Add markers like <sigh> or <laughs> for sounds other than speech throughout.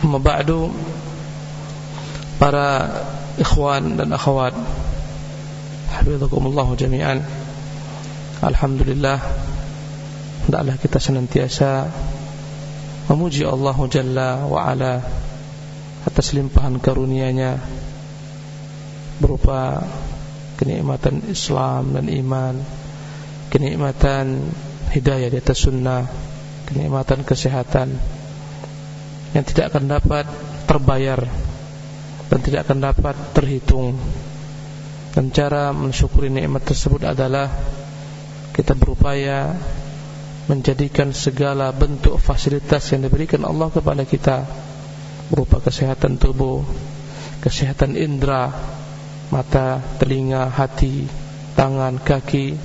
Amma ba'du. Para ikhwan dan akhwat. Hafizakumullah jami'an. Alhamdulillah. Hendaklah kita senantiasa memuji Allah Jalla wa Ala atas limpahan karunia-Nya berupa kenikmatan Islam dan iman, kenikmatan hidayah di atas sunnah, kenikmatan kesehatan yang tidak akan dapat terbayar dan tidak akan dapat terhitung. Dan cara mensyukuri nikmat tersebut adalah kita berupaya menjadikan segala bentuk fasilitas yang diberikan Allah kepada kita berupa kesehatan tubuh, kesehatan indera, mata, telinga, hati, tangan, kaki,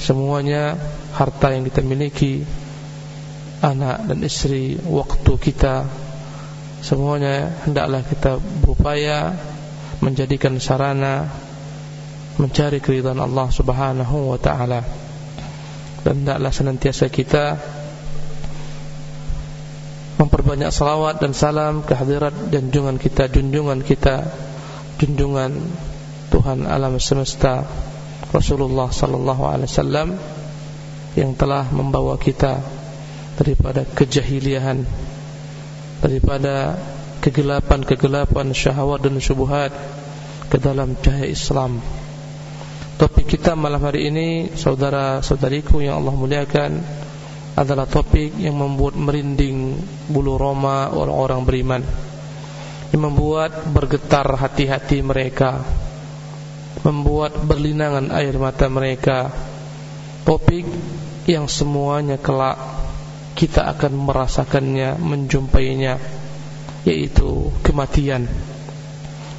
semuanya harta yang kita miliki, anak dan istri, waktu kita Semuanya hendaklah kita berupaya menjadikan sarana mencari keridhaan Allah Subhanahu wa taala. Dan hendaklah senantiasa kita memperbanyak salawat dan salam kehadirat junjungan kita, junjungan kita, junjungan Tuhan alam semesta Rasulullah sallallahu alaihi wasallam yang telah membawa kita daripada kejahilian daripada kegelapan-kegelapan syahwat dan syubhat ke dalam cahaya Islam. Topik kita malam hari ini saudara-saudariku yang Allah muliakan adalah topik yang membuat merinding bulu roma orang-orang beriman. Yang membuat bergetar hati-hati mereka. Membuat berlinangan air mata mereka. Topik yang semuanya kelak kita akan merasakannya, menjumpainya yaitu kematian.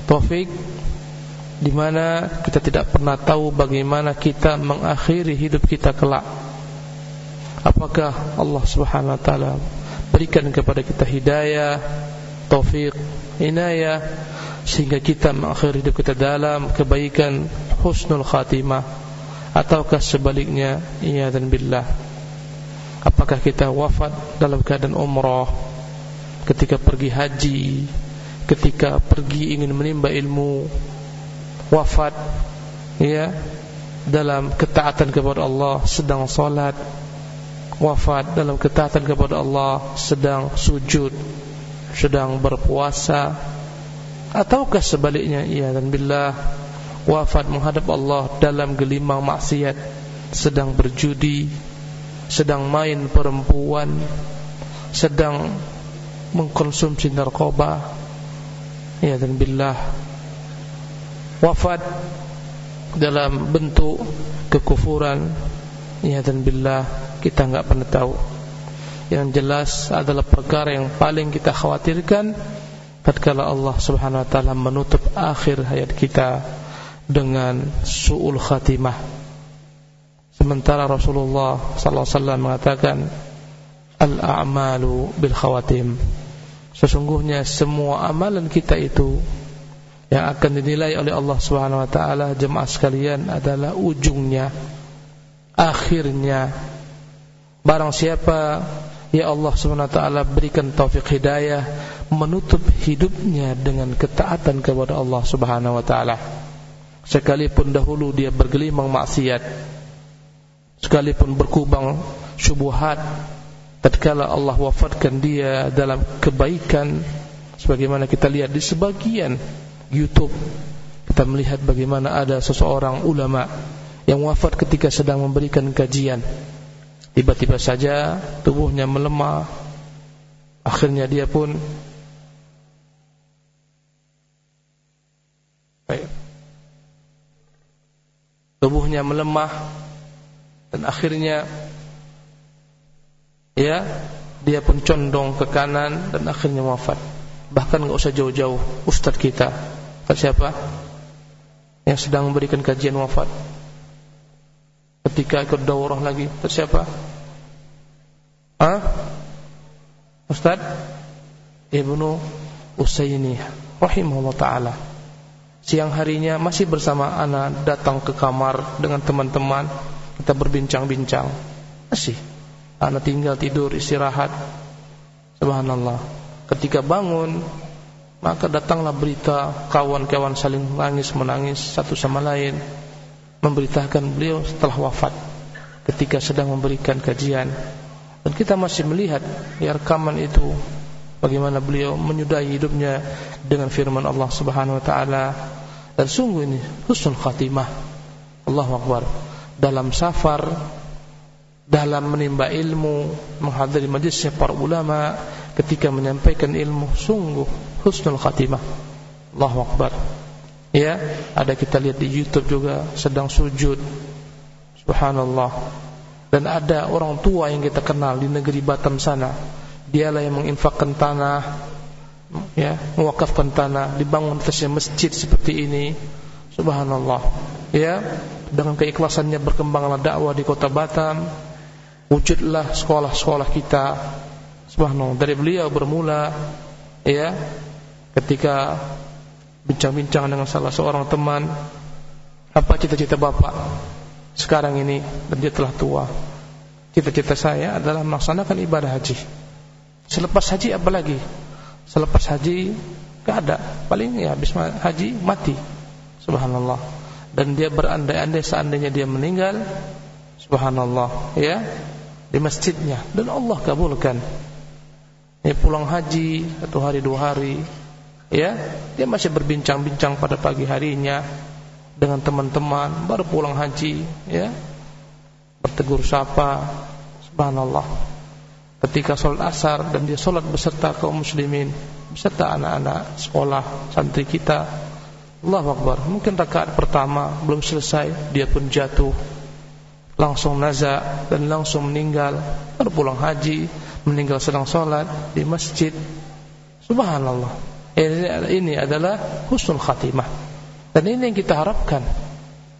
Taufik di mana kita tidak pernah tahu bagaimana kita mengakhiri hidup kita kelak. Apakah Allah Subhanahu wa taala berikan kepada kita hidayah, taufik, inayah sehingga kita mengakhiri hidup kita dalam kebaikan husnul khatimah ataukah sebaliknya iya dan billah Apakah kita wafat dalam keadaan umrah? Ketika pergi haji? Ketika pergi ingin menimba ilmu? Wafat Ya Dalam ketaatan kepada Allah Sedang solat Wafat dalam ketaatan kepada Allah Sedang sujud Sedang berpuasa. Ataukah sebaliknya? Ya dan billah Wafat menghadap Allah dalam gelimang maksiat Sedang berjudi sedang main perempuan, sedang mengkonsumsi narkoba, ya dan billah wafat dalam bentuk kekufuran, ya dan billah kita enggak pernah tahu. Yang jelas adalah perkara yang paling kita khawatirkan tatkala Allah Subhanahu wa taala menutup akhir hayat kita dengan suul khatimah Sementara Rasulullah sallallahu mengatakan al-a'malu bil khawatim. Sesungguhnya semua amalan kita itu yang akan dinilai oleh Allah Subhanahu wa taala jemaah sekalian adalah ujungnya akhirnya barang siapa ya Allah Subhanahu wa taala berikan taufik hidayah menutup hidupnya dengan ketaatan kepada Allah Subhanahu wa taala sekalipun dahulu dia bergelimang maksiat sekalipun berkubang syubhat tatkala Allah wafatkan dia dalam kebaikan sebagaimana kita lihat di sebagian YouTube kita melihat bagaimana ada seseorang ulama yang wafat ketika sedang memberikan kajian. Tiba-tiba saja tubuhnya melemah akhirnya dia pun tubuhnya melemah dan akhirnya ya dia pun condong ke kanan dan akhirnya wafat. Bahkan enggak usah jauh-jauh ustaz kita. Siapa? Yang sedang memberikan kajian wafat. Ketika ikut daurah lagi siapa? Ah ustaz Ibnu Usaini rahimahullah taala. Siang harinya masih bersama anak datang ke kamar dengan teman-teman kita berbincang-bincang. Masih. Anak tinggal tidur istirahat. Subhanallah. Ketika bangun maka datanglah berita kawan-kawan saling menangis menangis satu sama lain. Memberitakan beliau setelah wafat ketika sedang memberikan kajian. Dan kita masih melihat di rekaman itu bagaimana beliau menyudahi hidupnya dengan firman Allah Subhanahu wa taala. Dan sungguh ini husnul khatimah. Allahu akbar dalam safar dalam menimba ilmu menghadiri majlisnya para ulama ketika menyampaikan ilmu sungguh husnul khatimah. Allahu akbar. Ya ada kita lihat di YouTube juga sedang sujud. Subhanallah. Dan ada orang tua yang kita kenal di negeri Batam sana. Dialah yang menginfakkan tanah ya mewakafkan tanah dibangun atasnya masjid seperti ini. Subhanallah. Ya dengan keikhlasannya berkembanglah dakwah di kota Batam wujudlah sekolah-sekolah kita subhanallah dari beliau bermula ya ketika bincang-bincang dengan salah seorang teman apa cita-cita bapak sekarang ini dan dia telah tua. Cita-cita saya adalah melaksanakan ibadah haji. Selepas haji apa lagi? Selepas haji gak ada. Paling ya habis haji mati. Subhanallah. Dan dia berandai-andai seandainya dia meninggal, subhanallah, ya, di masjidnya. Dan Allah kabulkan. Ya pulang haji satu hari dua hari, ya, dia masih berbincang-bincang pada pagi harinya dengan teman-teman baru pulang haji ya. Bertegur sapa subhanallah. Ketika sholat asar dan dia sholat beserta kaum muslimin beserta anak-anak sekolah santri kita Allah Akbar mungkin rakaat pertama belum selesai dia pun jatuh langsung naza dan langsung meninggal baru pulang haji meninggal sedang sholat di masjid subhanallah ini adalah husnul khatimah dan ini yang kita harapkan.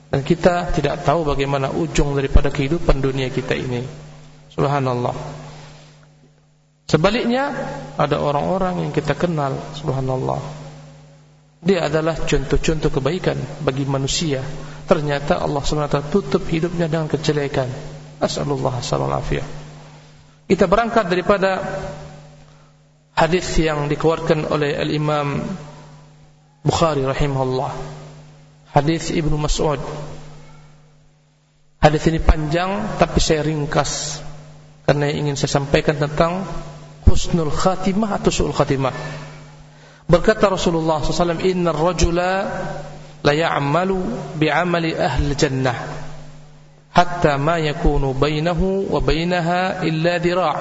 Dan kita tidak tahu bagaimana ujung daripada kehidupan dunia kita ini. Subhanallah. Sebaliknya ada orang-orang yang kita kenal, subhanallah. Dia adalah contoh-contoh kebaikan bagi manusia. Ternyata Allah SWT tutup hidupnya dengan kejelekan. Asalullah alaihi Kita berangkat daripada hadis yang dikeluarkan oleh Al-Imam Bukhari rahimahullah hadis Ibnu Mas'ud. Hadis ini panjang tapi saya ringkas karena ingin saya sampaikan tentang husnul khatimah atau su'ul khatimah. Berkata Rasulullah SAW, Inna rajula la ya'amalu bi'amali ahli jannah hatta ma yakunu bainahu wa bainaha illa dira'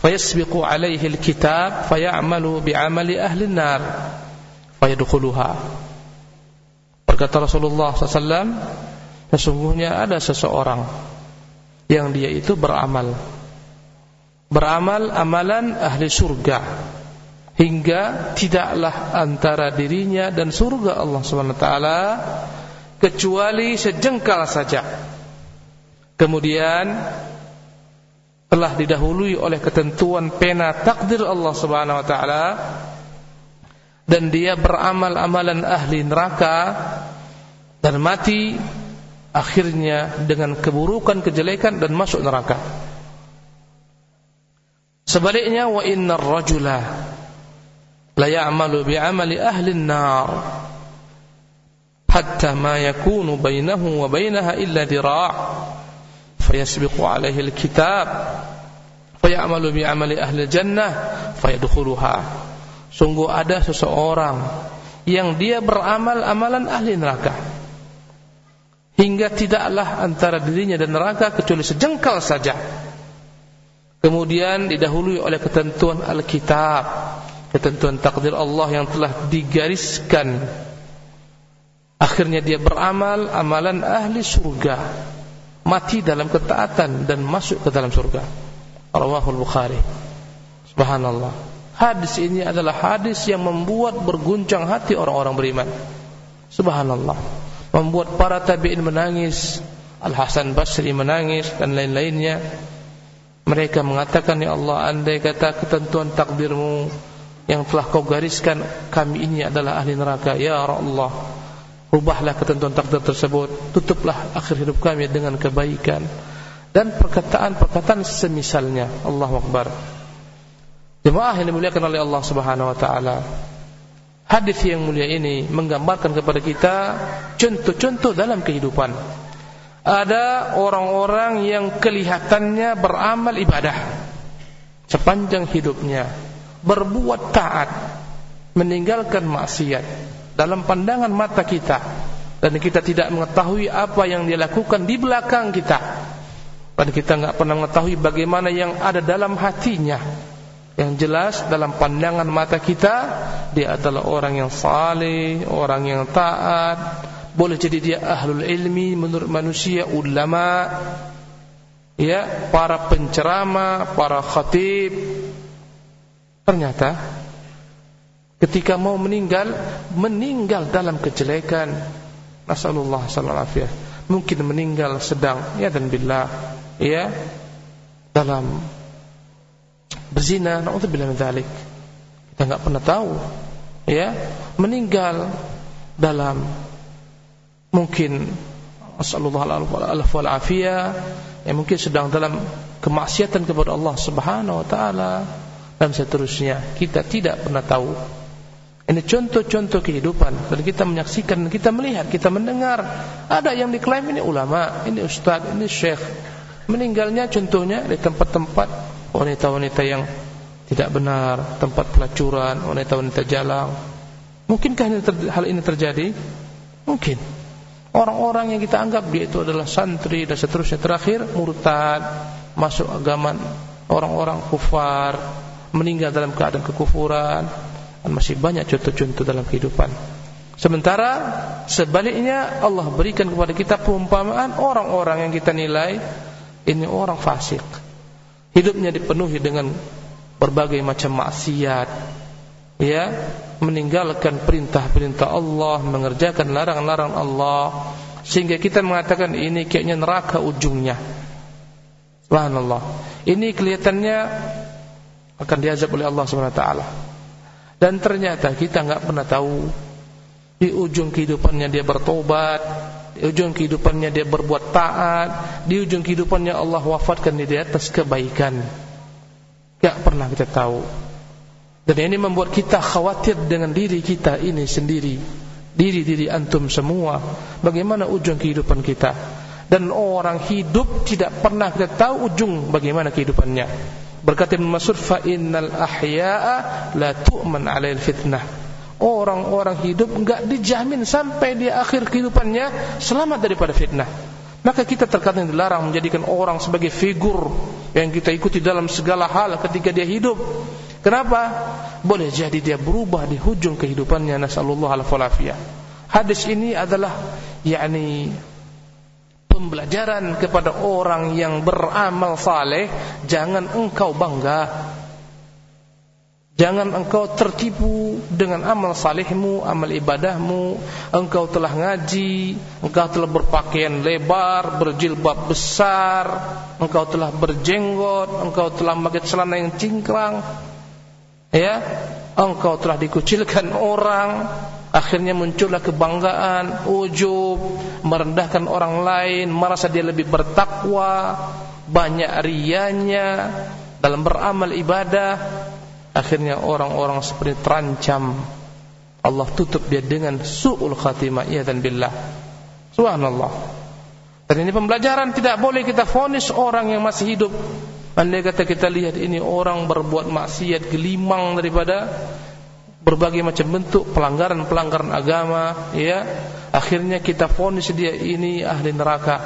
fayasbiqu alaihi alkitab fayamalu bi'amali ahli nar fayadkhuluha. Berkata Rasulullah SAW, sesungguhnya ada seseorang yang dia itu beramal. Beramal amalan ahli surga hingga tidaklah antara dirinya dan surga Allah SWT kecuali sejengkal saja. Kemudian telah didahului oleh ketentuan pena takdir Allah Subhanahu wa taala dan dia beramal amalan ahli neraka dan mati akhirnya dengan keburukan kejelekan dan masuk neraka. Sebaliknya wa innar rajula la ya'malu bi'amali ahli an-nar hatta ma yakunu bainahu wa bainaha illa dira' fayasbiqu alaihi al-kitab fayamalu bi'amali ahli al-jannah fayadkhuluha Sungguh ada seseorang yang dia beramal amalan ahli neraka. Hingga tidaklah antara dirinya dan neraka kecuali sejengkal saja. Kemudian didahului oleh ketentuan Alkitab, ketentuan takdir Allah yang telah digariskan. Akhirnya dia beramal amalan ahli surga, mati dalam ketaatan dan masuk ke dalam surga. Rawahul Bukhari. Subhanallah. Hadis ini adalah hadis yang membuat berguncang hati orang-orang beriman. Subhanallah. Membuat para tabi'in menangis, Al-Hasan Basri menangis dan lain-lainnya. Mereka mengatakan, Ya Allah, andai kata ketentuan takdirmu yang telah kau gariskan, kami ini adalah ahli neraka. Ya Allah, ubahlah ketentuan takdir tersebut. Tutuplah akhir hidup kami dengan kebaikan. Dan perkataan-perkataan semisalnya. Allah Akbar. Jemaah yang dimuliakan oleh Allah Subhanahu wa taala. Hadis yang mulia ini menggambarkan kepada kita contoh-contoh dalam kehidupan. Ada orang-orang yang kelihatannya beramal ibadah sepanjang hidupnya, berbuat taat, meninggalkan maksiat dalam pandangan mata kita dan kita tidak mengetahui apa yang dia lakukan di belakang kita. Dan kita enggak pernah mengetahui bagaimana yang ada dalam hatinya. Yang jelas dalam pandangan mata kita dia adalah orang yang saleh, orang yang taat. Boleh jadi dia ahlul ilmi menurut manusia, ulama, ya, para penceramah, para khatib. Ternyata ketika mau meninggal, meninggal dalam kejelekan. Nasallallahu alaihi Mungkin meninggal sedang ya dan billah ya dalam berzina, naudzubillah min dzalik. Kita enggak pernah tahu. Ya, meninggal dalam mungkin sallallahu alaihi wal afiyah yang mungkin sedang dalam kemaksiatan kepada Allah Subhanahu wa taala dan seterusnya. Kita tidak pernah tahu. Ini contoh-contoh kehidupan dan kita menyaksikan, kita melihat, kita mendengar. Ada yang diklaim ini ulama, ini ustaz, ini syekh. Meninggalnya contohnya di tempat-tempat wanita-wanita yang tidak benar, tempat pelacuran, wanita-wanita jalang. Mungkinkah hal ini terjadi? Mungkin. Orang-orang yang kita anggap dia itu adalah santri dan seterusnya terakhir murtad, masuk agama orang-orang kufar, meninggal dalam keadaan kekufuran. Dan masih banyak contoh-contoh dalam kehidupan. Sementara sebaliknya Allah berikan kepada kita perumpamaan orang-orang yang kita nilai ini orang fasik hidupnya dipenuhi dengan berbagai macam maksiat ya meninggalkan perintah-perintah Allah mengerjakan larangan-larangan Allah sehingga kita mengatakan ini kayaknya neraka ujungnya subhanallah ini kelihatannya akan diazab oleh Allah Subhanahu wa taala dan ternyata kita enggak pernah tahu di ujung kehidupannya dia bertobat di ujung kehidupannya dia berbuat taat, di ujung kehidupannya Allah wafatkan dia di atas kebaikan. Tidak pernah kita tahu. Dan ini membuat kita khawatir dengan diri kita ini sendiri. Diri-diri antum semua. Bagaimana ujung kehidupan kita. Dan orang hidup tidak pernah kita tahu ujung bagaimana kehidupannya. Berkata Ibn Mas'ud, "Fa innal ahya'a la tu'man 'alail fitnah." Orang-orang hidup enggak dijamin sampai di akhir kehidupannya selamat daripada fitnah. Maka kita terkadang dilarang menjadikan orang sebagai figur yang kita ikuti dalam segala hal ketika dia hidup. Kenapa? Boleh jadi dia berubah di hujung kehidupannya. Nasallallahu alaihi wasallam. Hadis ini adalah yakni pembelajaran kepada orang yang beramal saleh, jangan engkau bangga Jangan engkau tertipu dengan amal salihmu, amal ibadahmu. Engkau telah ngaji, engkau telah berpakaian lebar, berjilbab besar, engkau telah berjenggot, engkau telah memakai celana yang cingkrang. Ya, engkau telah dikucilkan orang, akhirnya muncullah kebanggaan, ujub, merendahkan orang lain, merasa dia lebih bertakwa, banyak rianya dalam beramal ibadah. Akhirnya orang-orang seperti terancam. Allah tutup dia dengan su'ul khatimah ya dan billah. Subhanallah. Dan ini pembelajaran tidak boleh kita fonis orang yang masih hidup. Andai kata kita lihat ini orang berbuat maksiat gelimang daripada berbagai macam bentuk pelanggaran-pelanggaran agama ya akhirnya kita fonis dia ini ahli neraka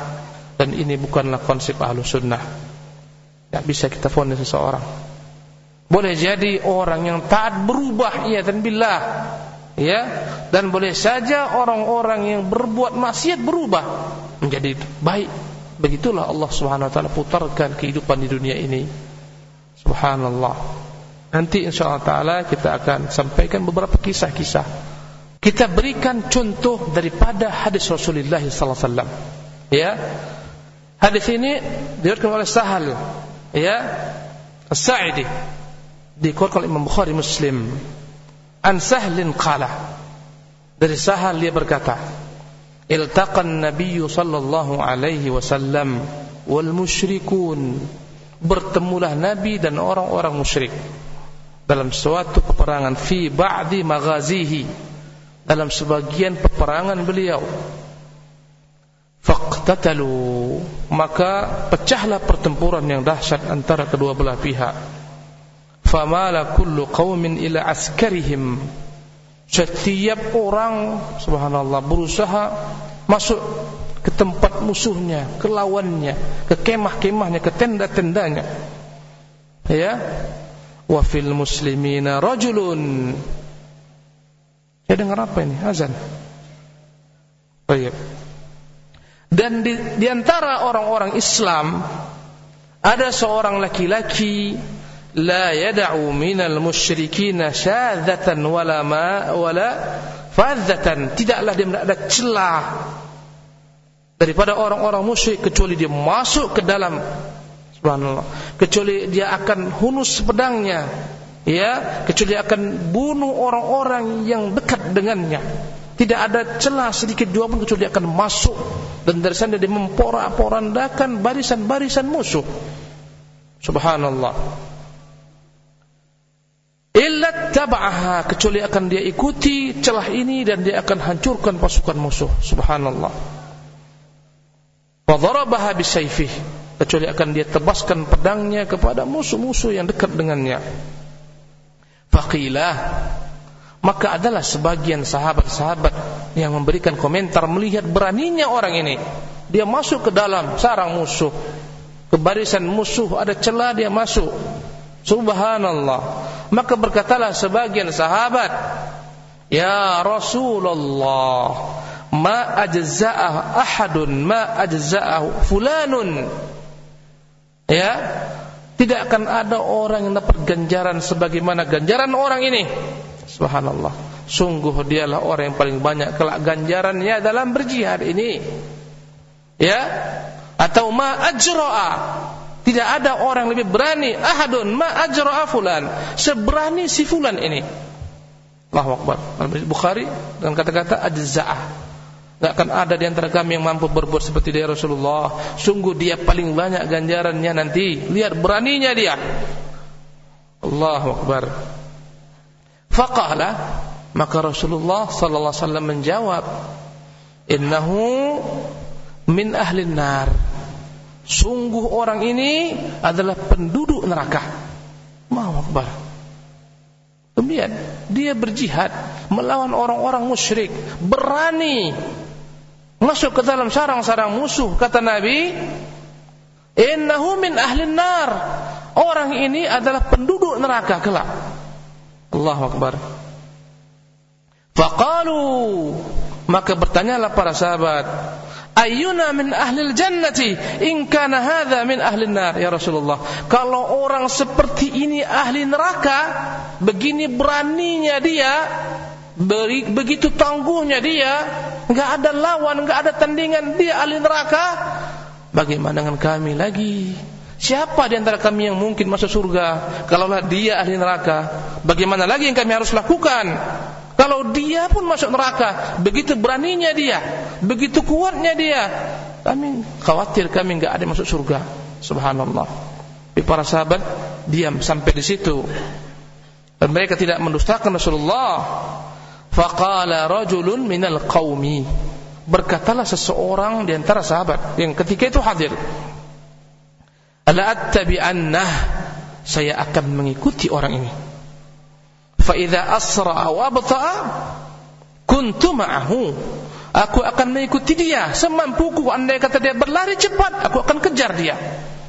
dan ini bukanlah konsep ahlu sunnah tidak bisa kita fonis seseorang boleh jadi orang yang taat berubah ya dan billah. Ya, dan boleh saja orang-orang yang berbuat maksiat berubah menjadi baik. Begitulah Allah Subhanahu wa taala putarkan kehidupan di dunia ini. Subhanallah. Nanti insyaallah taala kita akan sampaikan beberapa kisah-kisah. Kita berikan contoh daripada hadis Rasulullah wasallam. Ya. Hadis ini diriwayatkan oleh Sahal ya As-Sa'idi oleh Imam Bukhari Muslim an Sahlin qala dari Sahal dia berkata iltaqan Nabi sallallahu alaihi wasallam wal musyrikun bertemulah Nabi dan orang-orang musyrik dalam suatu peperangan fi ba'di maghazihi dalam sebagian peperangan beliau. Faqtatalu maka pecahlah pertempuran yang dahsyat antara kedua belah pihak. Famala kullu qaumin ila askarihim. Setiap orang subhanallah berusaha masuk ke tempat musuhnya ke lawannya ke kemah-kemahnya ke tenda-tendanya. Ya wa fil muslimina rajulun. Saya dengar apa ini? Azan. Baik. Dan di, di orang-orang Islam ada seorang laki-laki la yad'u minal musyrikina syadzatan wala ma wala fadzatan. Tidaklah dia ada celah daripada orang-orang musyrik kecuali dia masuk ke dalam Subhanallah. Kecuali dia akan hunus pedangnya, ya, kecuali dia akan bunuh orang-orang yang dekat dengannya. Tidak ada celah sedikit jua pun kecuali dia akan masuk dan dari sana dia memporak-porandakan barisan-barisan musuh. Subhanallah. Illa taba'aha kecuali akan dia ikuti celah ini dan dia akan hancurkan pasukan musuh. Subhanallah. Wa darabaha bisayfihi kecuali akan dia tebaskan pedangnya kepada musuh-musuh yang dekat dengannya. Faqilah maka adalah sebagian sahabat-sahabat yang memberikan komentar melihat beraninya orang ini. Dia masuk ke dalam sarang musuh, ke barisan musuh ada celah dia masuk. Subhanallah. Maka berkatalah sebagian sahabat, "Ya Rasulullah, ma ajza'ah ahadun ma ajza'ah fulanun." Ya? Tidak akan ada orang yang dapat ganjaran sebagaimana ganjaran orang ini. Subhanallah. Sungguh dialah orang yang paling banyak kelak ganjarannya dalam berjihad ini. Ya? Atau ma ajra'a tidak ada orang lebih berani. Ahadun ma ajra'a fulan. Seberani si fulan ini. Allahu akbar. Bukhari dengan kata-kata ajza'ah tidak akan ada di antara kami yang mampu berbuat seperti dia Rasulullah. Sungguh dia paling banyak ganjarannya nanti. Lihat beraninya dia. Allahu Akbar. Faqala maka Rasulullah sallallahu alaihi wasallam menjawab, "Innahu min ahli nar." Sungguh orang ini adalah penduduk neraka. Allahu Akbar. Kemudian dia berjihad melawan orang-orang musyrik, berani masuk ke dalam sarang-sarang musuh kata Nabi innahu min ahli nar. Orang ini adalah penduduk neraka kelak. Allahu akbar. Faqalu maka bertanyalah para sahabat ayyuna min ahli jannati in kana hadha min ahli nar? Ya Rasulullah kalau orang seperti ini ahli neraka begini beraninya dia begitu tangguhnya dia nggak ada lawan, nggak ada tandingan, dia ahli neraka. Bagaimana dengan kami lagi? Siapa di antara kami yang mungkin masuk surga? Kalaulah dia ahli neraka, bagaimana lagi yang kami harus lakukan? Kalau dia pun masuk neraka, begitu beraninya dia, begitu kuatnya dia, kami khawatir kami nggak ada masuk surga. Subhanallah. Tapi para sahabat diam sampai di situ. Dan mereka tidak mendustakan Rasulullah Faqala rajulun minal qaumi. Berkatalah seseorang di antara sahabat yang ketika itu hadir. Ala attabi'annah. Saya akan mengikuti orang ini. Fa idza asra'a wa abta'a kuntu ma'ahu. Aku akan mengikuti dia semampuku. Andai kata dia berlari cepat, aku akan kejar dia.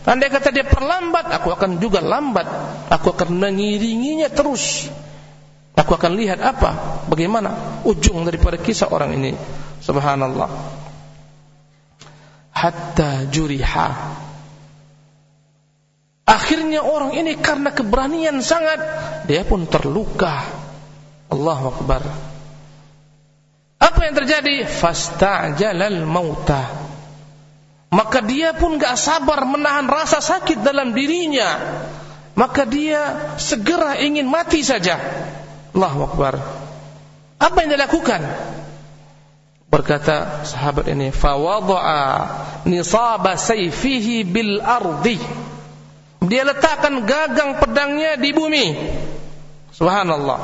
Andai kata dia perlambat, aku akan juga lambat. Aku akan mengiringinya terus. Aku akan lihat apa, bagaimana ujung daripada kisah orang ini. Subhanallah. Hatta juriha. Akhirnya orang ini karena keberanian sangat, dia pun terluka. Allahu Akbar. Apa yang terjadi? Fasta'jalal mauta. Maka dia pun gak sabar menahan rasa sakit dalam dirinya. Maka dia segera ingin mati saja. Allahu Akbar. Apa yang dia lakukan? Berkata sahabat ini, "Fawadha'a nisaba sayfihi bil ardi." Dia letakkan gagang pedangnya di bumi. Subhanallah.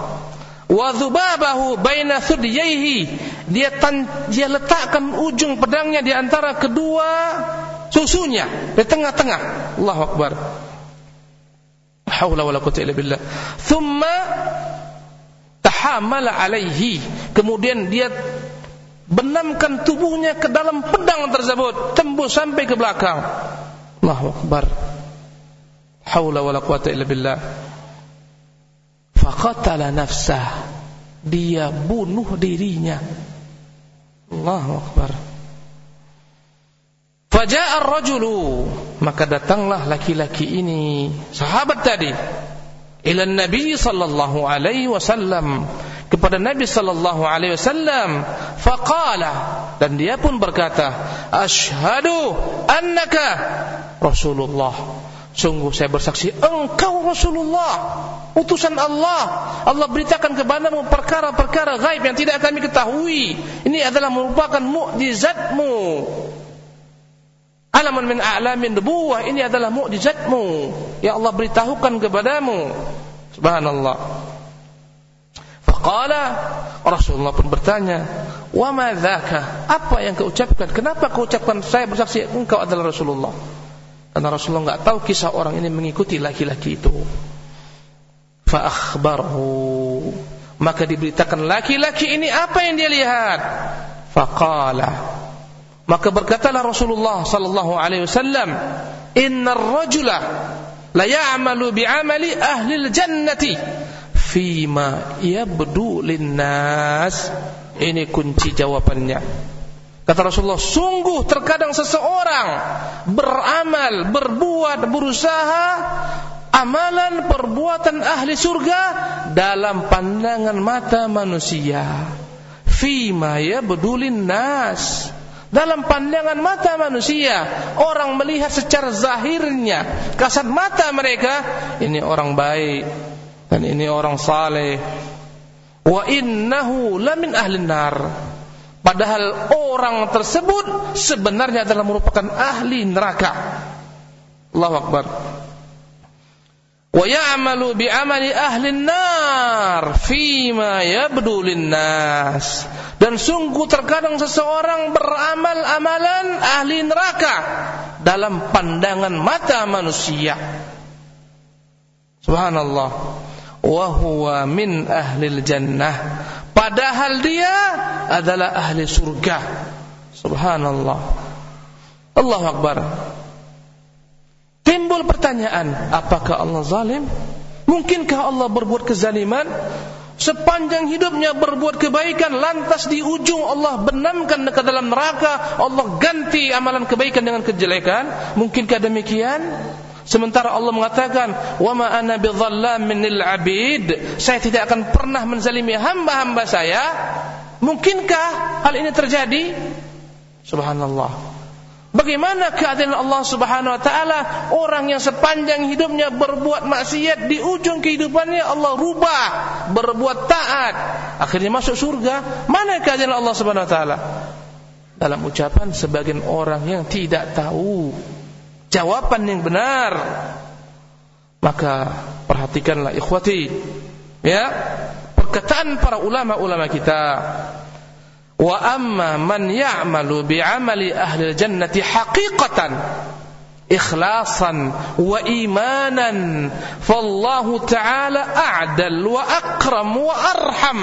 Wa dhubabahu baina thudyaihi. Dia tan, dia letakkan ujung pedangnya di antara kedua susunya, di tengah-tengah. Allahu Akbar. Haula wala quwwata illa billah. Thumma tahamala alaihi. Kemudian dia benamkan tubuhnya ke dalam pedang tersebut, tembus sampai ke belakang. Allahu Akbar. Haula wala quwata illa billah. Faqatala nafsah. Dia bunuh dirinya. Allahu Akbar. Faja'a ar-rajulu, maka datanglah laki-laki ini, sahabat tadi, ila Nabi sallallahu alaihi wasallam. Kepada Nabi sallallahu alaihi wasallam faqala dan dia pun berkata asyhadu annaka Rasulullah. Sungguh saya bersaksi engkau Rasulullah utusan Allah. Allah beritakan kepadamu perkara-perkara gaib yang tidak kami ketahui. Ini adalah merupakan mukjizatmu alaman min a'lamin nubuwah ini adalah mukjizatmu yang Allah beritahukan kepadamu subhanallah Faqala Rasulullah pun bertanya, "Wa ma Apa yang kau ucapkan? Kenapa kau ucapkan saya bersaksi engkau adalah Rasulullah?" Karena Rasulullah enggak tahu kisah orang ini mengikuti laki-laki itu. Fa. Maka diberitakan laki-laki ini apa yang dia lihat. Faqala. Maka berkatalah Rasulullah sallallahu alaihi wasallam, "Innar rajula la ya'malu bi'amali ahli al-jannati." fima yabdu linnas. Ini kunci jawabannya. Kata Rasulullah sungguh terkadang seseorang beramal berbuat berusaha amalan perbuatan ahli surga dalam pandangan mata manusia. Fima yabdu linnas dalam pandangan mata manusia orang melihat secara zahirnya kasat mata mereka ini orang baik dan ini orang saleh. Wa innahu lamin ahli nar. Padahal orang tersebut sebenarnya adalah merupakan ahli neraka. Allahu akbar wa ya'malu bi amali ahli nar fima dan sungguh terkadang seseorang beramal amalan ahli neraka dalam pandangan mata manusia. Subhanallah. Wa min ahlil jannah padahal dia adalah ahli surga. Subhanallah. Allah akbar timbul pertanyaan apakah Allah zalim mungkinkah Allah berbuat kezaliman sepanjang hidupnya berbuat kebaikan lantas di ujung Allah benamkan ke dalam neraka Allah ganti amalan kebaikan dengan kejelekan mungkinkah demikian Sementara Allah mengatakan, "Wa ma ana lil 'abid." Saya tidak akan pernah menzalimi hamba-hamba saya. Mungkinkah hal ini terjadi? Subhanallah. Bagaimana keadaan Allah Subhanahu wa taala? Orang yang sepanjang hidupnya berbuat maksiat di ujung kehidupannya Allah rubah berbuat taat akhirnya masuk surga. Mana keadaan Allah Subhanahu wa taala? Dalam ucapan sebagian orang yang tidak tahu jawaban yang benar maka perhatikanlah ikhwati ya perkataan para ulama-ulama kita wa amma man ya'malu bi'amali ahli jannati haqiqatan ikhlasan wa imanan fallahu ta'ala a'dal wa akram wa arham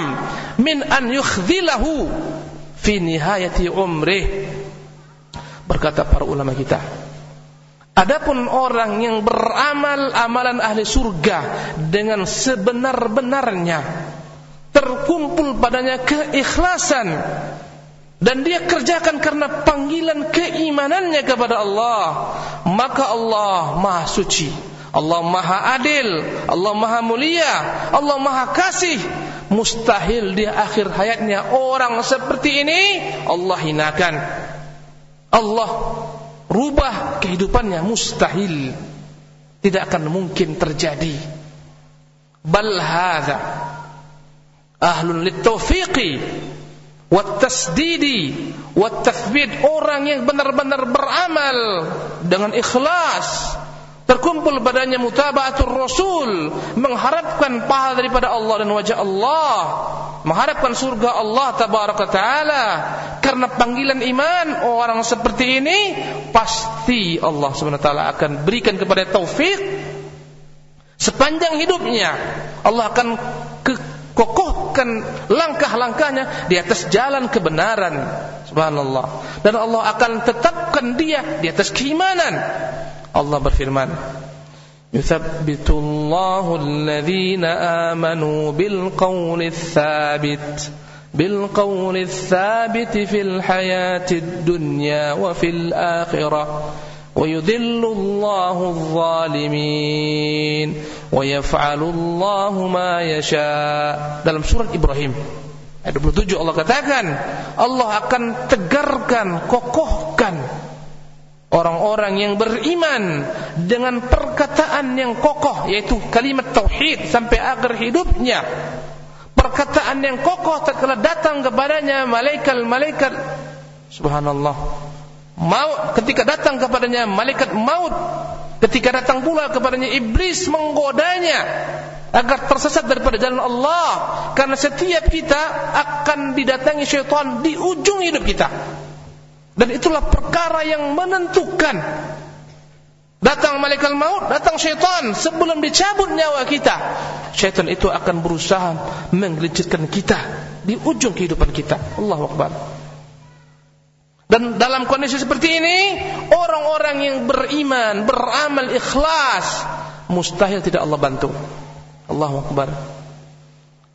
min an yukhdhilahu fi nihayati umrih. Berkata para ulama kita Adapun orang yang beramal amalan ahli surga dengan sebenar-benarnya terkumpul padanya keikhlasan. Dan dia kerjakan karena panggilan keimanannya kepada Allah. Maka Allah Maha suci Allah Maha adil Allah Maha mulia Allah Maha kasih. Mustahil di akhir hayatnya orang seperti ini Allah hinakan. Allah rubah kehidupannya mustahil. Tidak akan mungkin terjadi. Bal hadza ahlun litaufiqi wat tasdidi wat tathbit. Orang yang benar-benar beramal dengan ikhlas terkumpul badannya mutaba'atul rasul mengharapkan pahala daripada Allah dan wajah Allah mengharapkan surga Allah tabaraka taala. Karena panggilan iman orang seperti ini pasti Allah Subhanahu taala akan berikan kepada taufik sepanjang hidupnya. Allah akan kokohkan langkah-langkahnya di atas jalan kebenaran subhanallah dan Allah akan tetapkan dia di atas keimanan Allah berfirman يثبت الله الذين آمنوا بالقول الثابت بالقول الثابت في الحياة الدنيا وفي الآخرة ويذل الله الظالمين wa yaf'alullahu ma yasha dalam surat Ibrahim ayat 27 Allah katakan Allah akan tegarkan kokohkan orang-orang yang beriman dengan perkataan yang kokoh yaitu kalimat tauhid sampai akhir hidupnya. Perkataan yang kokoh tatkala datang kepadanya malaikat-malaikat. Subhanallah. Mau ketika datang kepadanya malaikat maut ketika datang pula kepadanya iblis menggodanya agar tersesat daripada jalan Allah karena setiap kita akan didatangi syaitan di ujung hidup kita dan itulah perkara yang menentukan. Datang malaikat maut, datang syaitan sebelum dicabut nyawa kita. Syaitan itu akan berusaha menggelincirkan kita di ujung kehidupan kita. Allahu Akbar. Dan dalam kondisi seperti ini, orang-orang yang beriman, beramal ikhlas, mustahil tidak Allah bantu. Allahu Akbar.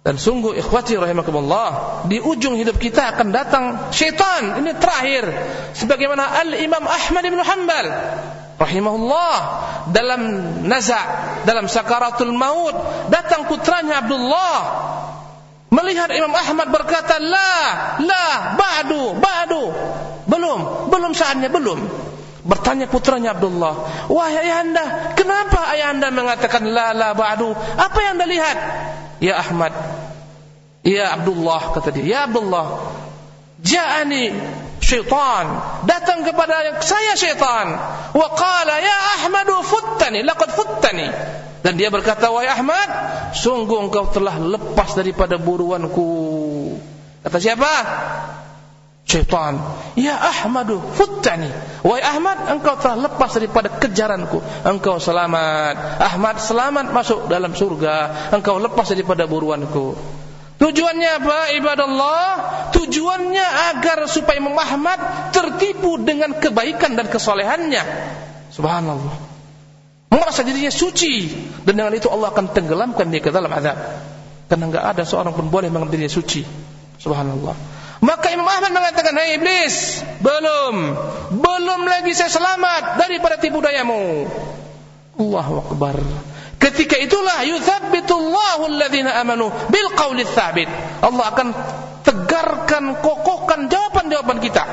Dan sungguh ikhwati rahimakumullah, di ujung hidup kita akan datang syaitan. Ini terakhir. Sebagaimana Al-Imam Ahmad bin Hanbal rahimahullah dalam naza' dalam sakaratul maut datang putranya Abdullah melihat Imam Ahmad berkata la la ba'du ba'du belum belum saatnya belum. Bertanya putranya Abdullah wahai ayahanda kenapa ayahanda mengatakan la la ba'du? Apa yang anda lihat? Ya Ahmad Ya Abdullah kata dia. Ya Abdullah Ja'ani syaitan. Datang kepada saya syaitan. Wa qala ya Ahmadu futtani Laqad futtani Dan dia berkata Wahai Ahmad Sungguh engkau telah lepas daripada buruanku. Kata siapa? Syaitan ya Ahmadu futtani. Wahai Ahmad engkau telah lepas daripada kejaranku. Engkau selamat. Ahmad selamat masuk dalam surga. Engkau lepas daripada buruanku. Tujuannya apa ibadallah? Tujuannya agar supaya Imam Ahmad tertipu dengan kebaikan dan kesolehannya. Subhanallah. Merasa dirinya suci. Dan dengan itu Allah akan tenggelamkan dia ke dalam azab. Karena enggak ada seorang pun boleh menganggap dirinya suci. Subhanallah Maka Imam Ahmad mengatakan, Hai Iblis, belum, belum lagi saya selamat daripada tipu dayamu. Allahu Akbar. Ketika itulah yuthabbitullahu alladhina amanu bil qawli thabit. Allah akan tegarkan, kokohkan jawaban-jawaban kita.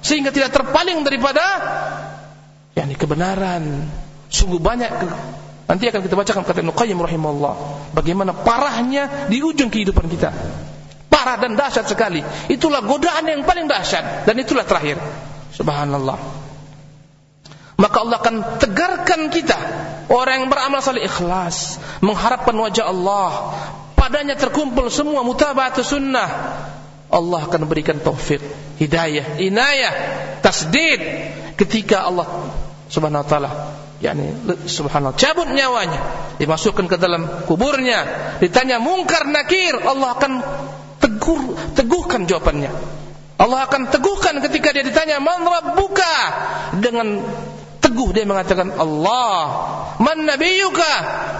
Sehingga tidak terpaling daripada yakni kebenaran. Sungguh banyak Nanti akan kita bacakan kata Ibnu Qayyim rahimahullah bagaimana parahnya di ujung kehidupan kita parah dan dahsyat sekali. Itulah godaan yang paling dahsyat dan itulah terakhir. Subhanallah. Maka Allah akan tegarkan kita orang yang beramal saleh ikhlas, mengharapkan wajah Allah, padanya terkumpul semua mutaba'at sunnah. Allah akan berikan taufik, hidayah, inayah, tasdid ketika Allah Subhanahu wa taala yakni subhanallah cabut nyawanya dimasukkan ke dalam kuburnya ditanya mungkar nakir Allah akan tegur, teguhkan jawabannya. Allah akan teguhkan ketika dia ditanya man rabbuka? Dengan teguh dia mengatakan Allah man nabiyuka?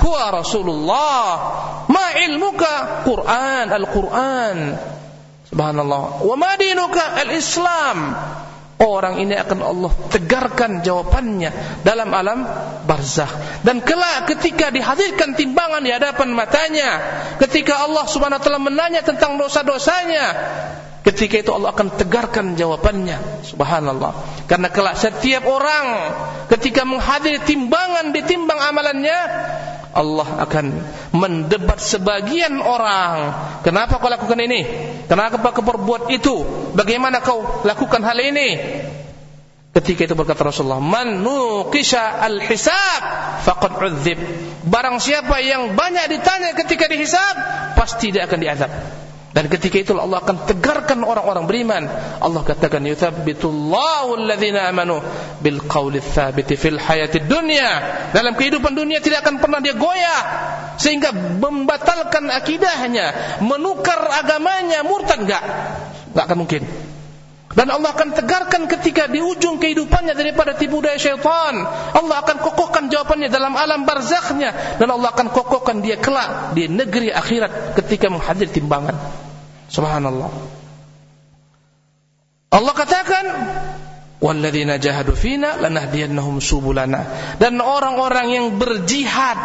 Huwa rasulullah. Ma ilmuka? Quran al-Quran. Subhanallah. Wa ma dinuka? al-Islam Orang ini akan Allah tegarkan jawabannya dalam alam barzakh. Dan kelak ketika dihadirkan timbangan di hadapan matanya, ketika Allah Subhanahu wa taala menanya tentang dosa-dosanya, ketika itu Allah akan tegarkan jawabannya. Subhanallah. Karena kelak setiap orang ketika menghadiri timbangan ditimbang amalannya, Allah akan mendebat sebagian orang. Kenapa kau lakukan ini? Kenapa kau berbuat itu? Bagaimana kau lakukan hal ini? Ketika itu berkata Rasulullah, "Man nuqisha al-hisab faqad udzib." Barang siapa yang banyak ditanya ketika dihisab, pasti dia akan diazab. Dan ketika itu Allah akan tegarkan orang-orang beriman. Allah katakan yuthabbitullahu alladhina amanu bil qawli tsabiti fil hayatid dunya. Dalam kehidupan dunia tidak akan pernah dia goyah sehingga membatalkan akidahnya, menukar agamanya, murtad enggak. Enggak akan mungkin. Dan Allah akan tegarkan ketika di ujung kehidupannya daripada tipu daya syaitan. Allah akan kokohkan jawabannya dalam alam barzakhnya. Dan Allah akan kokohkan dia kelak di negeri akhirat ketika menghadiri timbangan. Subhanallah. Allah katakan, "Walladzina jahadu fina lanahdiyannahum subulana." Dan orang-orang yang berjihad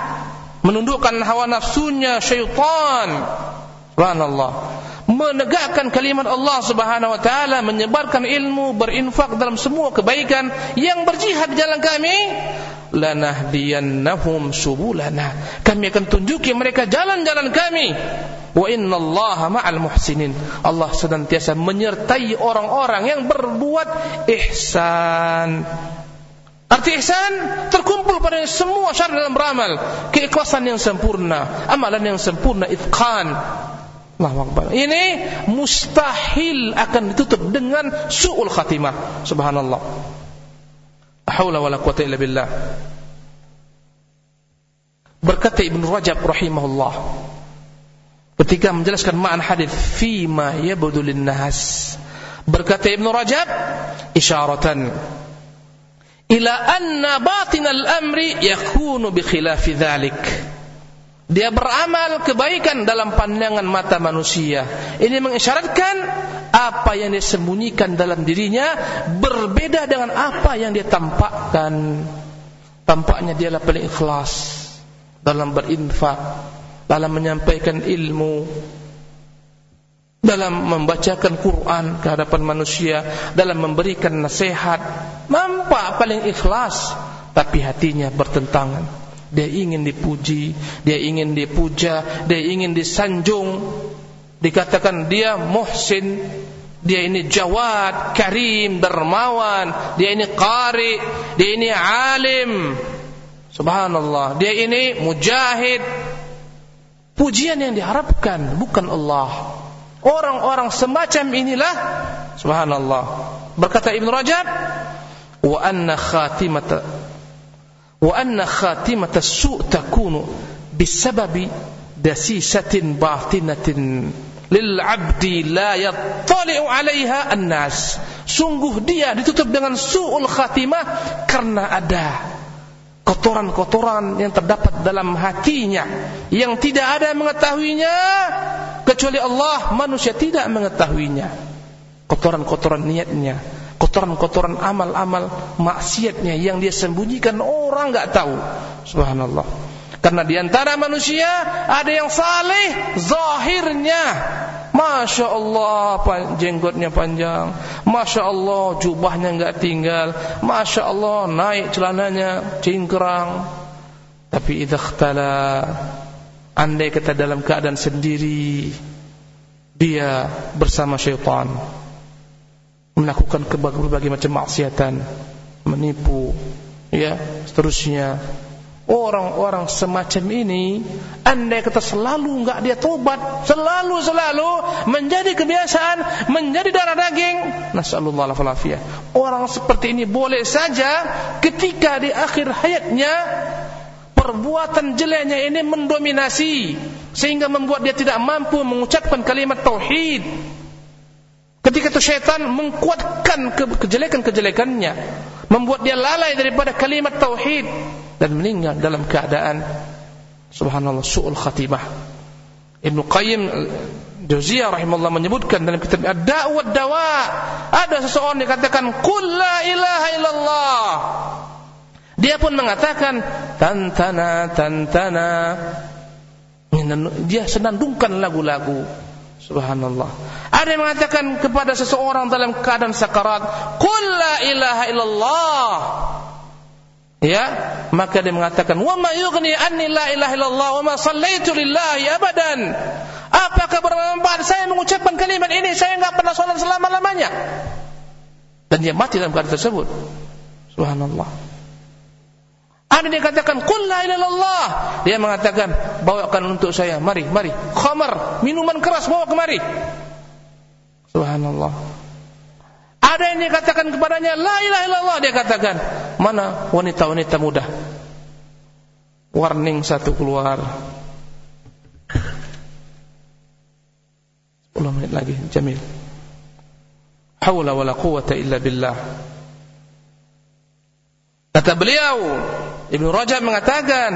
menundukkan hawa nafsunya syaitan. Subhanallah menegakkan kalimat Allah Subhanahu wa taala, menyebarkan ilmu, berinfak dalam semua kebaikan yang berjihad di jalan kami, lanahdiyannahum subulana. Kami akan tunjuki mereka jalan-jalan kami. Wa innallaha ma'al muhsinin. Allah senantiasa menyertai orang-orang yang berbuat ihsan. Arti ihsan terkumpul pada semua syarat dalam beramal, keikhlasan yang sempurna, amalan yang sempurna, itqan, Allahu Akbar. Ini mustahil akan ditutup dengan su'ul khatimah. Subhanallah. Haula wala quwata illa billah. Berkata Ibn Rajab rahimahullah ketika menjelaskan makna hadis fima yabdu nahas berkata Ibn Rajab isyaratan ila anna batin al-amri yakunu bi khilafi dhalik dia beramal kebaikan dalam pandangan mata manusia. Ini mengisyaratkan apa yang dia sembunyikan dalam dirinya berbeda dengan apa yang dia tampakkan. Tampaknya dialah paling ikhlas dalam berinfak, dalam menyampaikan ilmu, dalam membacakan Quran ke hadapan manusia, dalam memberikan nasihat. Nampak paling ikhlas, tapi hatinya bertentangan. Dia ingin dipuji, dia ingin dipuja, dia ingin disanjung. Dikatakan dia muhsin, dia ini jawad, karim, dermawan, dia ini qari, dia ini alim. Subhanallah, dia ini mujahid. Pujian yang diharapkan bukan Allah. Orang-orang semacam inilah subhanallah. Berkata Ibn Rajab, "Wa anna khatimata wa anna khatimata su' takunu bisababi dasisatin batinatin lil 'abdi la yattali'u 'alaiha an-nas." Sungguh dia ditutup dengan su'ul khatimah karena ada kotoran-kotoran yang terdapat dalam hatinya yang tidak ada yang mengetahuinya kecuali Allah manusia tidak mengetahuinya kotoran-kotoran niatnya kotoran-kotoran amal-amal maksiatnya yang dia sembunyikan orang nggak tahu. Subhanallah. Karena di antara manusia ada yang saleh zahirnya. Masya Allah jenggotnya panjang. Masya Allah jubahnya nggak tinggal. Masya Allah naik celananya cingkrang. Tapi idakhtala Andai kata dalam keadaan sendiri Dia bersama syaitan melakukan berbagai macam maksiatan, menipu, ya, seterusnya. Orang-orang semacam ini, andai kata selalu enggak dia tobat, selalu selalu menjadi kebiasaan, menjadi darah daging. Nasallallahu alaihi Orang seperti ini boleh saja ketika di akhir hayatnya perbuatan jeleknya ini mendominasi sehingga membuat dia tidak mampu mengucapkan kalimat tauhid Ketika itu syaitan mengkuatkan kejelekan-kejelekannya, membuat dia lalai daripada kalimat tauhid dan meninggal dalam keadaan subhanallah su'ul khatimah. Ibn Qayyim Jauziyah rahimahullah menyebutkan dalam kitab Ad-Da' wa Dawa ada seseorang dikatakan qul la ilaha illallah. Dia pun mengatakan tantana tantana dia senandungkan lagu-lagu Subhanallah. Ada yang mengatakan kepada seseorang dalam keadaan sakarat, "Qul la ilaha illallah." Ya, maka dia mengatakan, "Wa ma yughni anni la ilaha illallah wa ma sallaitu lillahi abadan." Apakah bermanfaat saya mengucapkan kalimat ini? Saya enggak pernah salat selama-lamanya. Dan dia mati dalam keadaan tersebut. Subhanallah. Ada dia katakan, Qul la ilallah. Dia mengatakan, bawakan untuk saya, mari, mari. Khamar, minuman keras, bawa kemari. Subhanallah. Ada yang dia katakan kepadanya, la ilaha illallah. Dia katakan, mana wanita-wanita muda? Warning satu keluar. 10 menit lagi, Jamil. Hawla wala quwata illa billah. Kata beliau, Ibnu Rajab mengatakan,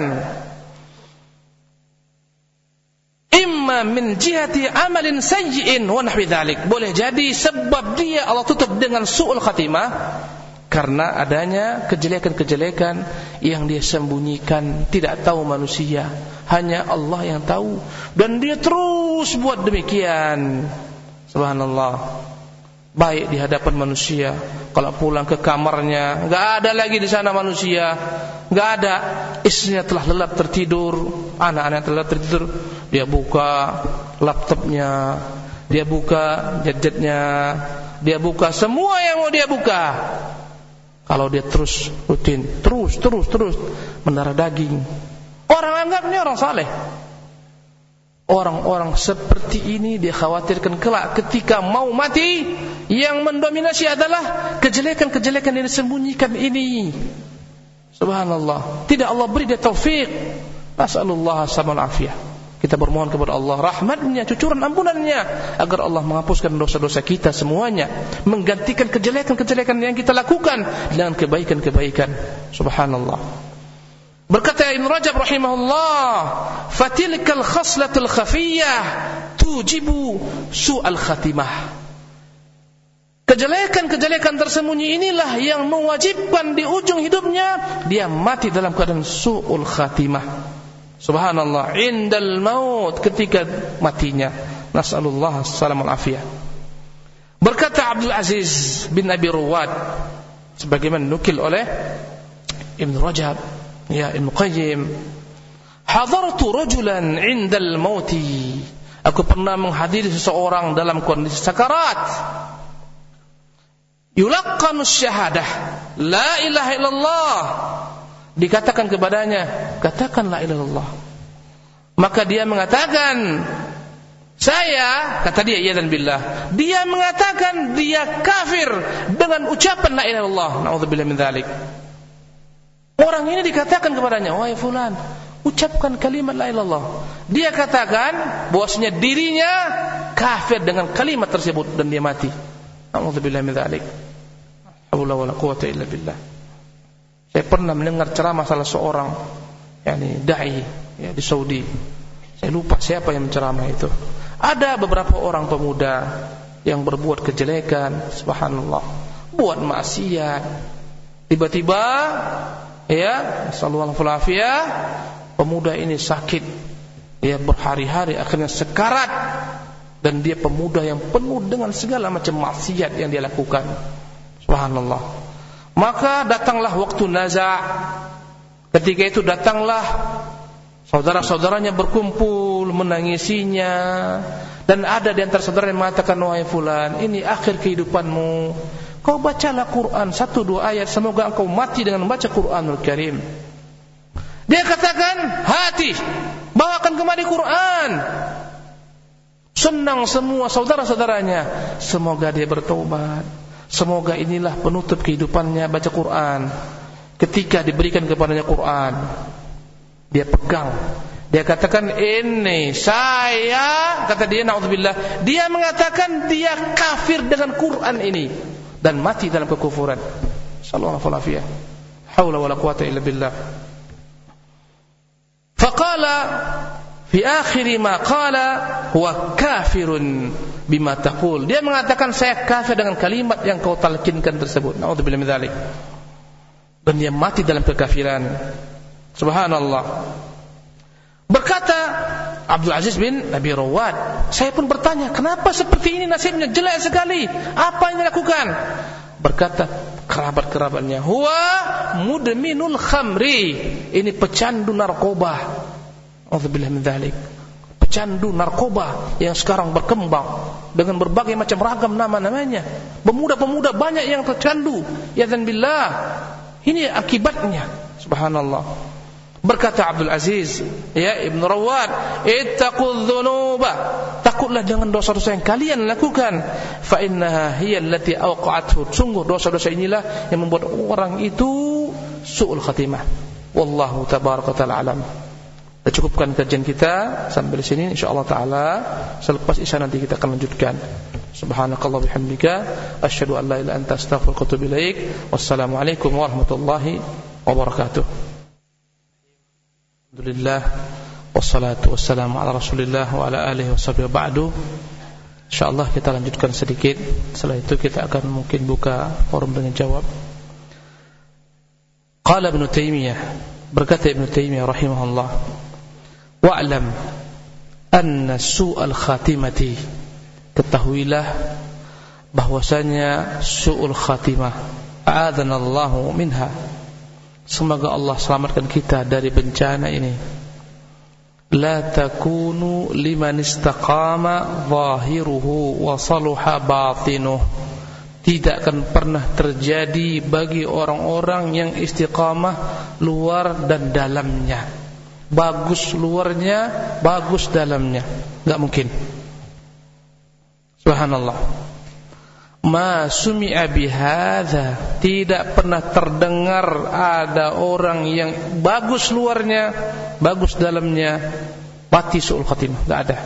imma min jihati amalin sayyi'in wa nahwi dhalik. Boleh jadi sebab dia Allah tutup dengan su'ul khatimah karena adanya kejelekan-kejelekan yang dia sembunyikan, tidak tahu manusia, hanya Allah yang tahu dan dia terus buat demikian. Subhanallah baik di hadapan manusia. Kalau pulang ke kamarnya, nggak ada lagi di sana manusia, nggak ada. Istrinya telah lelap tertidur, anak-anak telah tertidur. Dia buka laptopnya, dia buka gadgetnya, dia buka semua yang mau dia buka. Kalau dia terus rutin, terus, terus, terus mendarah daging. Orang anggapnya orang saleh. Orang-orang seperti ini dia khawatirkan kelak ketika mau mati yang mendominasi adalah kejelekan-kejelekan yang disembunyikan ini. Subhanallah. Tidak Allah beri dia taufik. Nasallallahu samal afiyah. Kita bermohon kepada Allah rahmatnya, cucuran ampunannya agar Allah menghapuskan dosa-dosa kita semuanya, menggantikan kejelekan-kejelekan yang kita lakukan dengan kebaikan-kebaikan. Subhanallah. Berkata Ibn Rajab rahimahullah, "Fatilkal khaslatul khafiyah tujibu su'al khatimah." Kejelekan-kejelekan tersembunyi inilah yang mewajibkan di ujung hidupnya dia mati dalam keadaan su'ul khatimah. Subhanallah, indal maut ketika matinya. Nas'alullah salamul afiyah. Berkata Abdul Aziz bin Abi Ruwad sebagaimana nukil oleh Ibn Rajab ya Ibn Qayyim hadartu rajulan indal mauti aku pernah menghadiri seseorang dalam kondisi sakarat yulaqqanu syahadah la ilaha illallah dikatakan kepadanya katakan la ilaha illallah maka dia mengatakan saya kata dia iya dan billah dia mengatakan dia kafir dengan ucapan la ilaha illallah naudzubillah min dzalik Orang ini dikatakan kepadanya, wahai fulan, ucapkan kalimat la ilallah. Dia katakan bahwasanya dirinya kafir dengan kalimat tersebut dan dia mati. Alhamdulillah min dzalik. Haula wala quwata illa billah. Saya pernah mendengar ceramah salah seorang yakni dai ya di Saudi. Saya lupa siapa yang menceramah itu. Ada beberapa orang pemuda yang berbuat kejelekan, subhanallah, buat maksiat. Tiba-tiba ya sallallahu alaihi pemuda ini sakit ya berhari-hari akhirnya sekarat dan dia pemuda yang penuh dengan segala macam maksiat yang dia lakukan subhanallah maka datanglah waktu naza ketika itu datanglah saudara-saudaranya berkumpul menangisinya dan ada di antara saudara yang mengatakan wahai fulan ini akhir kehidupanmu Kau bacalah Quran satu dua ayat semoga engkau mati dengan membaca Quranul Karim. Dia katakan hati bawakan kemari Quran. Senang semua saudara-saudaranya. Semoga dia bertobat. Semoga inilah penutup kehidupannya baca Quran. Ketika diberikan kepadanya Quran, dia pegang. Dia katakan ini saya kata dia naudzubillah. Dia mengatakan dia kafir dengan Quran ini dan mati dalam kekufuran. Sallallahu alaihi Haula wala quwata illa billah. Faqala fi akhir ma qala huwa kafirun bima taqul. Dia mengatakan saya kafir dengan kalimat yang kau talkinkan tersebut. Nauzubillah min dzalik. Dan dia mati dalam kekafiran. Subhanallah. Berkata Abdul Aziz bin Nabi Rawad, saya pun bertanya, kenapa seperti ini nasibnya jelek sekali? Apa yang dilakukan? Berkata kerabat-kerabatnya, huwa mudminul khamri. Ini pecandu narkoba. Alhamdulillah min. Pecandu narkoba yang sekarang berkembang dengan berbagai macam ragam nama-namanya. Pemuda-pemuda banyak yang tercandu. Ya dan billah. Ini akibatnya. Subhanallah. Berkata Abdul Aziz, ya Ibn Rawad, ittaqul dzunuba. Takutlah dengan dosa-dosa yang kalian lakukan. Fa innaha hiya allati awqa'athu. Sungguh dosa-dosa inilah yang membuat orang itu su'ul khatimah. Wallahu tabaraka taala alam. Kita cukupkan kajian kita sampai di sini insyaallah taala. Selepas Isya nanti kita akan lanjutkan. Subhanakallah bihamdika asyhadu an la ilaha anta astaghfiruka wa atubu ilaik. Wassalamualaikum warahmatullahi wabarakatuh. Alhamdulillah Wassalatu wassalamu ala rasulillah Wa ala alihi wa sahbihi ba'du InsyaAllah kita lanjutkan sedikit Setelah itu kita akan mungkin buka forum dengan jawab Qala Ibn Taymiyah Berkata Ibn Taymiyah rahimahullah Wa'lam Anna su'al khatimati Ketahuilah bahwasanya su'ul khatimah A'adhanallahu minha Semoga Allah selamatkan kita dari bencana ini. La takunu liman istaqama zahiruhu wa saluha batinuh. Tidak akan pernah terjadi bagi orang-orang yang istiqamah luar dan dalamnya. Bagus luarnya, bagus dalamnya. Enggak mungkin. Subhanallah. Ma sumi'a tidak pernah terdengar ada orang yang bagus luarnya bagus dalamnya mati suul khatimah. Enggak ada.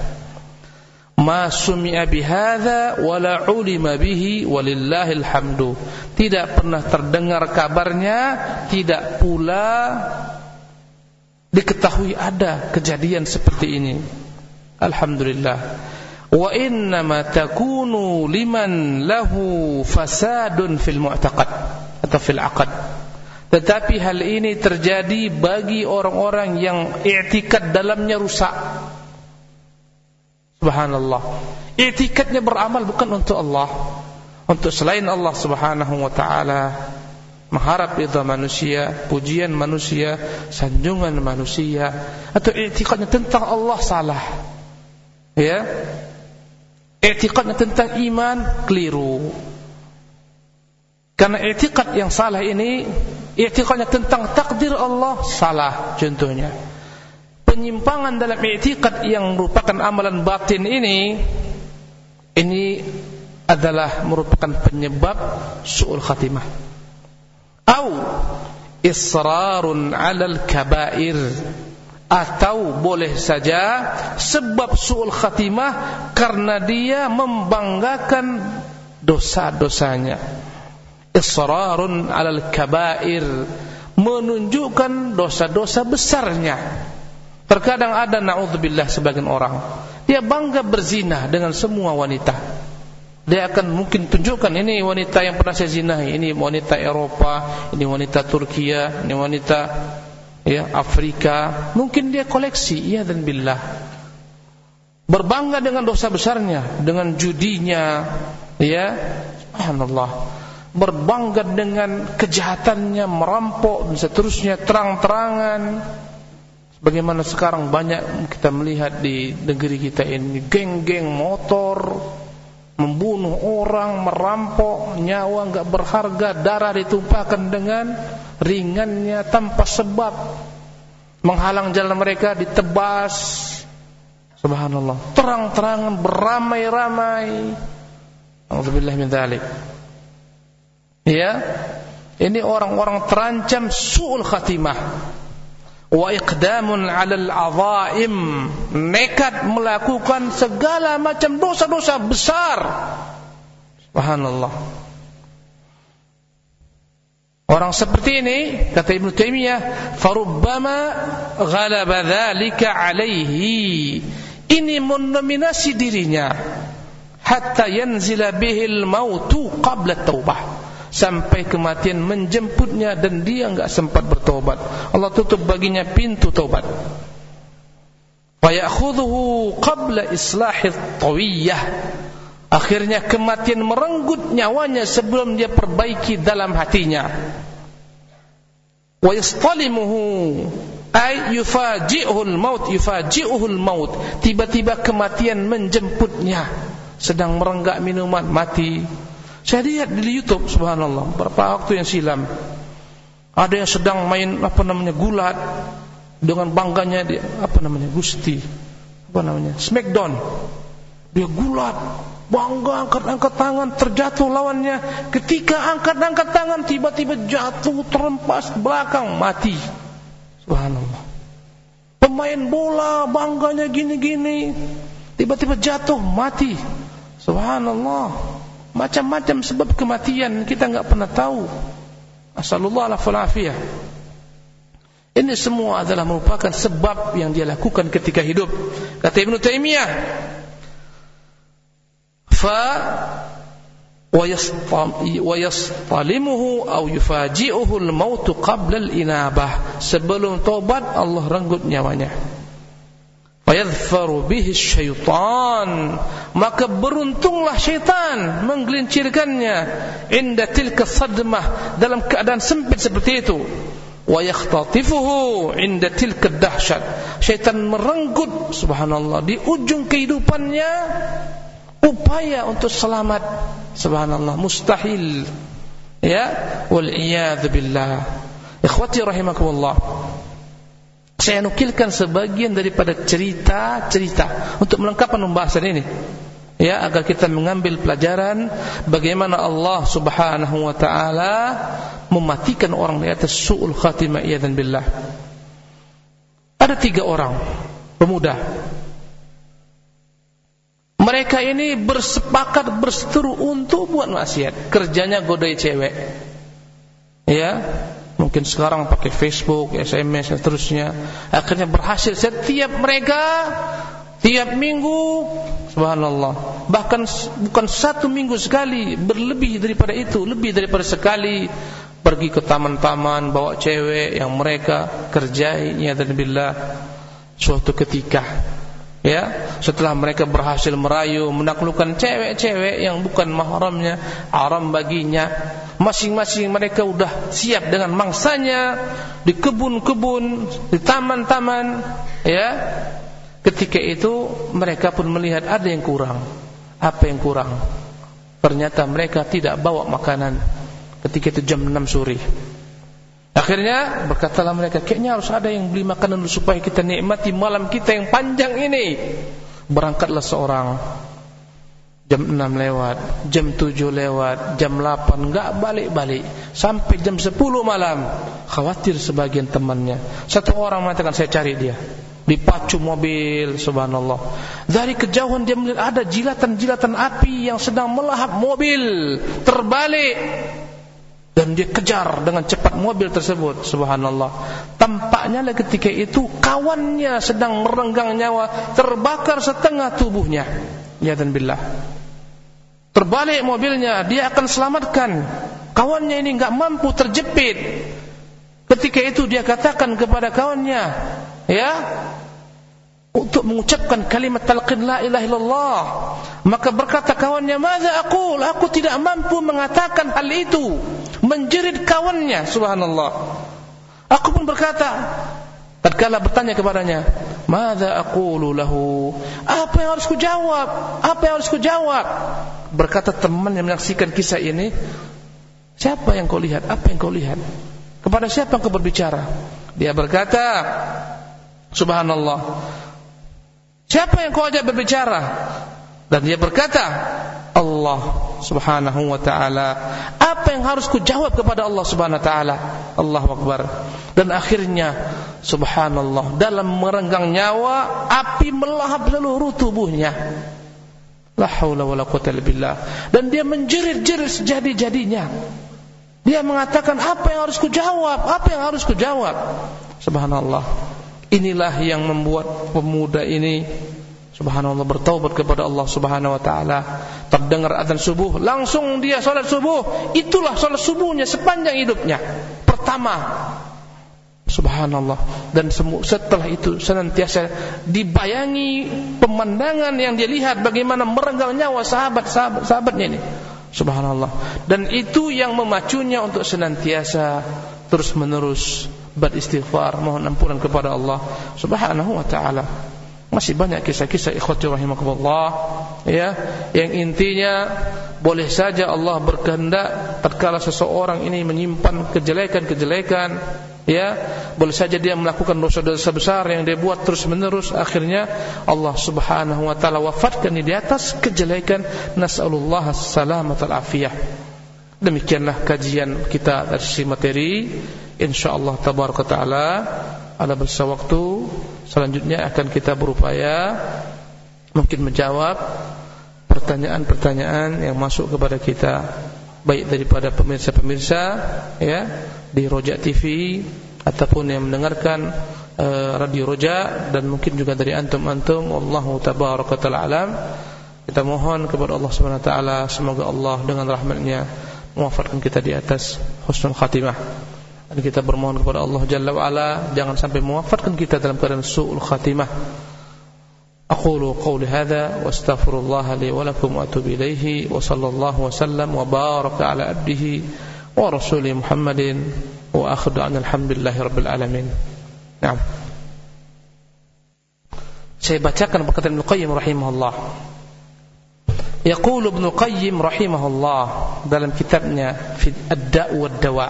Ma sumi'a bihadza wala ulima bihi walillahil hamdu. Tidak pernah terdengar kabarnya tidak pula diketahui ada kejadian seperti ini. Alhamdulillah. Wa innama takunu liman lahu fasadun fil mu'taqad atau fil aqad. Tetapi hal ini terjadi bagi orang-orang yang i'tikad dalamnya rusak. Subhanallah. I'tikadnya beramal bukan untuk Allah. Untuk selain Allah subhanahu wa ta'ala mengharap ridha manusia, pujian manusia, sanjungan manusia atau i'tikadnya tentang Allah salah. Ya, I'tiqadnya tentang iman keliru. Karena i'tiqad yang salah ini i'tiqadnya tentang takdir Allah salah contohnya. Penyimpangan dalam i'tiqad yang merupakan amalan batin ini ini adalah merupakan penyebab su'ul khatimah. Au israrun 'alal kaba'ir. Atau boleh saja sebab suul khatimah karena dia membanggakan dosa-dosanya. Israrun alal kabair. Menunjukkan dosa-dosa besarnya. Terkadang ada naudzubillah sebagian orang. Dia bangga berzina dengan semua wanita dia akan mungkin tunjukkan ini wanita yang pernah saya zinahi ini wanita Eropa ini wanita Turkiya ini wanita ya Afrika, mungkin dia koleksi, iya dan billah. Berbangga dengan dosa besarnya, dengan judinya, ya, subhanallah. Berbangga dengan kejahatannya, merampok dan seterusnya terang-terangan. Bagaimana sekarang banyak kita melihat di negeri kita ini geng-geng motor membunuh orang, merampok, nyawa enggak berharga, darah ditumpahkan dengan ringannya tanpa sebab. Menghalang jalan mereka ditebas. Subhanallah. Terang-terangan beramai-ramai. Alhamdulillah min dzalik ya? Ini orang-orang terancam suul khatimah wa iqdamun 'alal 'adha'im nekat melakukan segala macam dosa-dosa besar subhanallah Orang seperti ini kata Ibnu Taimiyah, farubbama ghalaba dzalika alaihi. Ini mendominasi dirinya hatta yanzila bihil mautu qabla taubah. Sampai kematian menjemputnya dan dia enggak sempat bertobat. Allah tutup baginya pintu taubat. Wa ya'khudhuhu qabla islahit tawiyah. Akhirnya kematian merenggut nyawanya sebelum dia perbaiki dalam hatinya. Wa yastalimuhu ay maut yufaji'uhul maut. Tiba-tiba kematian menjemputnya sedang merenggak minuman mati. Saya lihat di YouTube subhanallah beberapa waktu yang silam. Ada yang sedang main apa namanya gulat dengan bangganya dia apa namanya Gusti apa namanya Smackdown. Dia gulat bangga angkat-angkat tangan terjatuh lawannya. Ketika angkat-angkat tangan tiba-tiba jatuh terempas belakang mati. Subhanallah. Pemain bola bangganya gini-gini tiba-tiba jatuh mati. Subhanallah macam-macam sebab kematian kita enggak pernah tahu asallallahu alaihi ini semua adalah merupakan sebab yang dia lakukan ketika hidup. Kata Ibn Taymiyah, fa ويصطلمه أو يفاجئه الموت قبل الإنابة sebelum tobat Allah renggut nyawanya fayadhfaru bihi syaitan. Maka beruntunglah syaitan menggelincirkannya. Inda tilka sadmah. Dalam keadaan sempit seperti itu. Wa inda tilka dahsyat. Syaitan merenggut subhanallah di ujung kehidupannya upaya untuk selamat. Subhanallah mustahil. Ya wal iyad billah. Ikhwati rahimakumullah saya nukilkan sebagian daripada cerita-cerita untuk melengkapkan pembahasan ini ya agar kita mengambil pelajaran bagaimana Allah Subhanahu wa taala mematikan orang di atas su'ul khatimah dan billah. Ada tiga orang pemuda. Mereka ini bersepakat berseteru untuk buat maksiat. Kerjanya godai cewek. Ya, mungkin sekarang pakai Facebook, SMS dan seterusnya. Akhirnya berhasil. Setiap mereka tiap minggu subhanallah. Bahkan bukan satu minggu sekali berlebih daripada itu lebih daripada sekali. Pergi ke taman-taman bawa cewek yang mereka kerjai ya dan billah suatu ketika ya setelah mereka berhasil merayu menaklukkan cewek-cewek yang bukan mahramnya haram baginya masing-masing mereka sudah siap dengan mangsanya di kebun-kebun di taman-taman ya ketika itu mereka pun melihat ada yang kurang apa yang kurang ternyata mereka tidak bawa makanan ketika itu jam 6 sore. Akhirnya berkatalah mereka, kayaknya harus ada yang beli makanan supaya kita nikmati malam kita yang panjang ini. Berangkatlah seorang jam 6 lewat, jam 7 lewat, jam 8 enggak balik-balik sampai jam 10 malam. Khawatir sebagian temannya. Satu orang mengatakan saya cari dia. Dipacu mobil, subhanallah. Dari kejauhan dia melihat ada jilatan-jilatan api yang sedang melahap mobil. Terbalik dan dia kejar dengan cepat mobil tersebut subhanallah tampaknya lah ketika itu kawannya sedang merenggang nyawa terbakar setengah tubuhnya ya dan billah terbalik mobilnya dia akan selamatkan. Kawannya ini enggak mampu terjepit. Ketika itu dia katakan kepada kawannya ya untuk mengucapkan kalimat talqin la ilaha illallah maka berkata kawannya madza aqul? Aku tidak mampu mengatakan hal itu. Menjerit kawannya subhanallah. Aku pun berkata tatkala bertanya kepadanya madza aqulu lahu? Apa yang harus ku jawab? Apa yang harus ku jawab berkata teman yang menyaksikan kisah ini siapa yang kau lihat apa yang kau lihat kepada siapa kau berbicara dia berkata subhanallah siapa yang kau ajak berbicara dan dia berkata Allah Subhanahu wa taala. Apa yang harus ku jawab kepada Allah Subhanahu wa taala? Allahu akbar. Dan akhirnya subhanallah dalam merenggang nyawa api melahap seluruh tubuhnya. La haula wala billah. Dan dia menjerit-jerit sejadi-jadinya. Dia mengatakan apa yang harus ku jawab? Apa yang harus ku jawab? Subhanallah. Inilah yang membuat pemuda ini Subhanallah bertaubat kepada Allah Subhanahu wa taala. Terdengar azan subuh, langsung dia salat subuh. Itulah salat subuhnya sepanjang hidupnya. Pertama Subhanallah dan setelah itu senantiasa dibayangi pemandangan yang dia lihat bagaimana merenggang nyawa sahabat-sahabat sahabatnya ini. Subhanallah. Dan itu yang memacunya untuk senantiasa terus-menerus beristighfar, mohon ampunan kepada Allah Subhanahu wa taala. Masih banyak kisah-kisah ikhwati rahimakumullah ya yang intinya boleh saja Allah berkehendak tatkala seseorang ini menyimpan kejelekan-kejelekan ya boleh saja dia melakukan dosa-dosa besar yang dia buat terus-menerus. Akhirnya Allah Subhanahu wa taala wafatkan di atas kejelekan. Nasallallahu salamatal afiyah demikianlah kajian kita dari sisi materi. Insyaallah tabaraka taala ada bersisa waktu selanjutnya akan kita berupaya mungkin menjawab pertanyaan-pertanyaan yang masuk kepada kita. Baik daripada pemirsa-pemirsa ya di Rojak TV ataupun yang mendengarkan uh, radio Rojak dan mungkin juga dari antum-antum wallahu tabaraka taala alam kita mohon kepada Allah Subhanahu wa taala semoga Allah dengan rahmatnya mewafatkan kita di atas husnul khatimah dan kita bermohon kepada Allah Jalla wa ala jangan sampai mewafatkan kita dalam keadaan su'ul khatimah أقول قولي هذا واستغفر الله لي ولكم وأتوب إليه وصلى الله وسلم وبارك على عبده ورسوله محمد وآخر عن الحمد لله رب العالمين نعم Saya bacakan perkataan Ibnu Qayyim rahimahullah. Yaqulu Ibnu Qayyim rahimahullah dalam kitabnya fi Ad-Da' wa Ad-Dawa.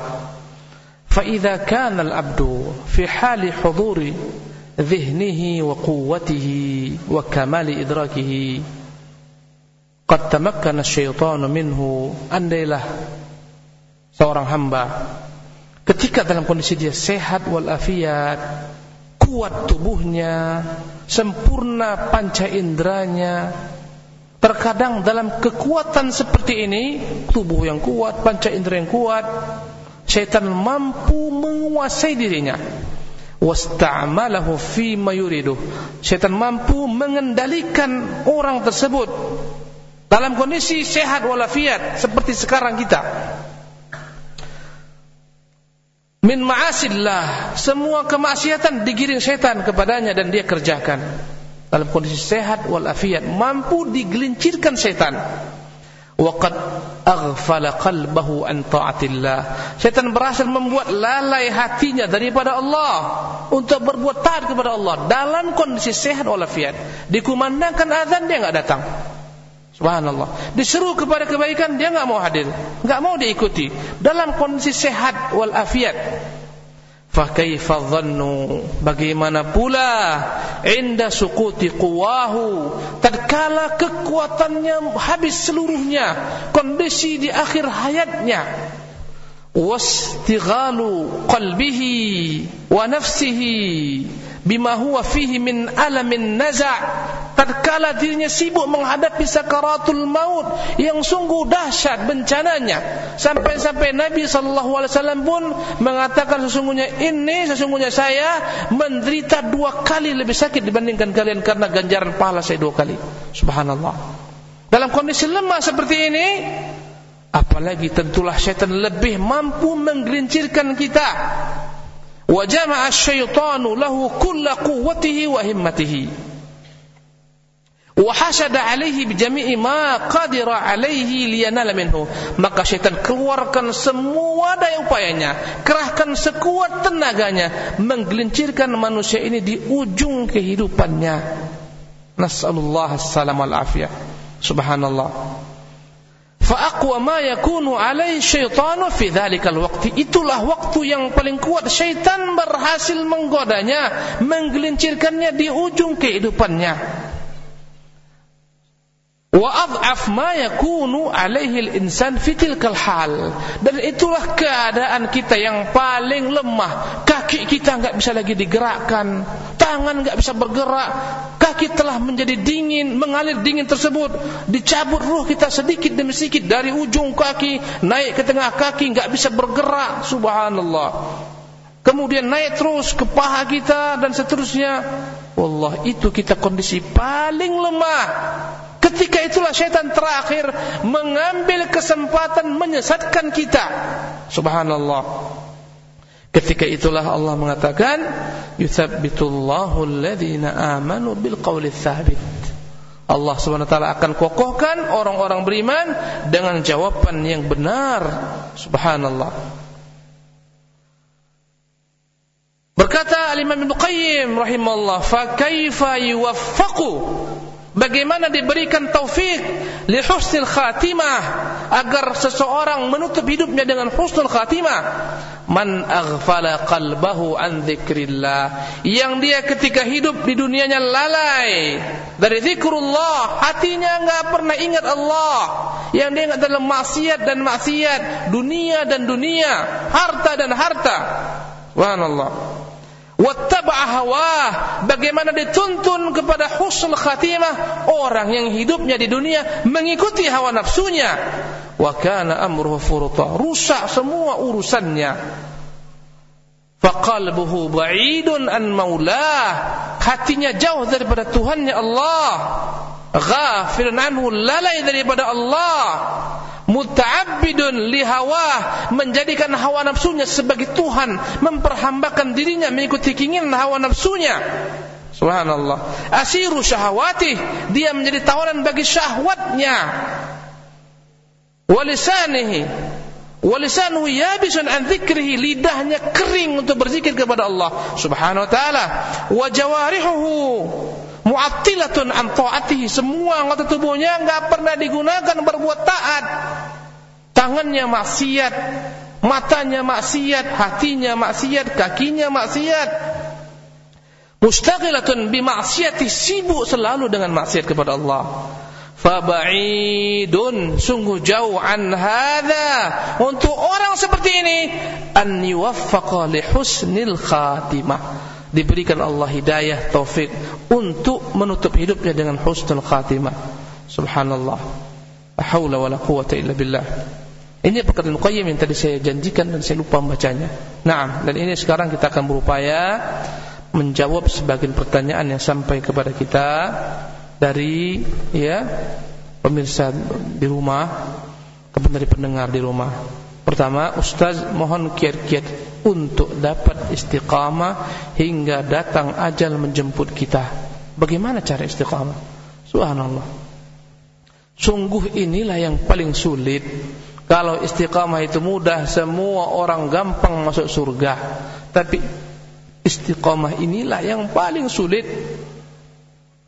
Idza kana al-'abdu fi hali huduri ذهنه وقوته وكمال إدراكه قد تمكن الشيطان منه andailah seorang hamba ketika dalam kondisi dia sehat walafiat kuat tubuhnya sempurna panca inderanya terkadang dalam kekuatan seperti ini tubuh yang kuat panca indera yang kuat syaitan mampu menguasai dirinya wasta'malahu fi ma yuridu. Syaitan mampu mengendalikan orang tersebut dalam kondisi sehat walafiat seperti sekarang kita. Min ma'asillah, semua kemaksiatan digiring syaitan kepadanya dan dia kerjakan. Dalam kondisi sehat walafiat mampu digelincirkan syaitan waqad aghfala qalbahu an ta'atillah. Syaitan berhasil membuat lalai hatinya daripada Allah untuk berbuat taat kepada Allah dalam kondisi sehat walafiat. Dikumandangkan azan dia enggak datang. Subhanallah. Diseru kepada kebaikan dia enggak mau hadir, enggak mau diikuti. Dalam kondisi sehat walafiat. Fakaifa dhannu? Bagaimana pula? Inda suquti quwahu. Tatkala kekuatannya habis seluruhnya kondisi di akhir hayatnya. Wastighalu qalbihi wa nafsihi bima huwa fihi min alamin naza' tatkala dirinya sibuk menghadapi sakaratul maut yang sungguh dahsyat bencananya. Sampai-sampai Nabi sallallahu alaihi wasallam pun mengatakan sesungguhnya ini sesungguhnya saya menderita dua kali lebih sakit dibandingkan kalian karena ganjaran pahala saya dua kali. Subhanallah. Dalam kondisi lemah seperti ini apalagi tentulah syaitan lebih mampu menggelincirkan kita wa jama'a asyaitanu lahu kulla quwwatihi wa himmatihi. Wa hasada alaihi bijami'i ma qadira alaihi liyanala minhu. Maka syaitan keluarkan semua daya upayanya kerahkan sekuat tenaganya menggelincirkan manusia ini di ujung kehidupannya. Wal afiyah. Subhanallah fa aqwa ma yakunu alai syaitanu fi dzalikal waqti. Itulah waktu yang paling kuat syaitan berhasil menggodanya menggelincirkannya di ujung kehidupannya wa adhaf ma yakunu alaihi al-insan fi tilkal hal. Dan itulah keadaan kita yang paling lemah. Kaki kita enggak bisa lagi digerakkan. Tangan enggak bisa bergerak. Kaki telah menjadi dingin mengalir dingin tersebut. Dicabut ruh kita sedikit demi sedikit dari ujung kaki naik ke tengah kaki enggak bisa bergerak. Subhanallah. Kemudian naik terus ke paha kita dan seterusnya. Wallah itu kita kondisi paling lemah Syaitan terakhir mengambil kesempatan menyesatkan kita. Subhanallah. Ketika itulah Allah mengatakan, "Yutsabbitullahu alladhina amanu bil qawli tsabit." Allah taala akan kokohkan orang-orang beriman dengan jawaban yang benar. Subhanallah. Berkata Al-Imam Ibnu Qayyim rahimahullah, "Fa kaifa yuwaffaqu Bagaimana diberikan taufik li husnil khatimah agar seseorang menutup hidupnya dengan husnul khatimah? Man aghfala qalbahu an dzikrillah. Yang dia ketika hidup di dunianya lalai dari zikrullah hatinya enggak pernah ingat Allah. Yang dia ingat dalam maksiat dan maksiat dunia dan dunia harta dan harta. Subhanallah wattaba'a hawah. Bagaimana dituntun kepada husnul khatimah. Orang yang hidupnya di dunia mengikuti hawa nafsunya. Wa kana amruhu furta. Rusak semua urusannya. Faqalbuhu ba'idun an maulah. Hatinya jauh daripada Tuhannya Allah. Ghafilun anhu lalai daripada Allah muta'abbidun lihawa menjadikan hawa nafsunya sebagai Tuhan memperhambakan dirinya mengikuti keinginan hawa nafsunya. Subhanallah. Asiru syahawati dia menjadi tawanan bagi syahwatnya. Walisanihi walisanuhu yabisun an dzikrihi lidahnya kering untuk berzikir kepada Allah subhanahu wa taala. Wa jawarihuhu mu'attilatun an ta'atihi. Semua anggota tubuhnya enggak pernah digunakan berbuat taat. Tangannya maksiat matanya maksiat hatinya maksiat kakinya maksiat. Mustaghilatun bi ma'siyati sibuk selalu dengan maksiat kepada Allah. Faba'idun sungguh jauh an untuk orang seperti ini an yuwaffaqa li husnil khatimah diberikan Allah hidayah taufik untuk menutup hidupnya dengan husnul khatimah subhanallah la wala quwata illa billah ini perkataan Qayyim yang tadi saya janjikan dan saya lupa membacanya. Nah, dan ini sekarang kita akan berupaya menjawab sebagian pertanyaan yang sampai kepada kita dari ya pemirsa di rumah, kemudian dari pendengar di rumah. Pertama, Ustaz mohon kiat-kiat untuk dapat istiqamah hingga datang ajal menjemput kita. Bagaimana cara istiqamah? Subhanallah. Sungguh inilah yang paling sulit. Kalau istiqamah itu mudah, semua orang gampang masuk surga. Tapi istiqamah inilah yang paling sulit.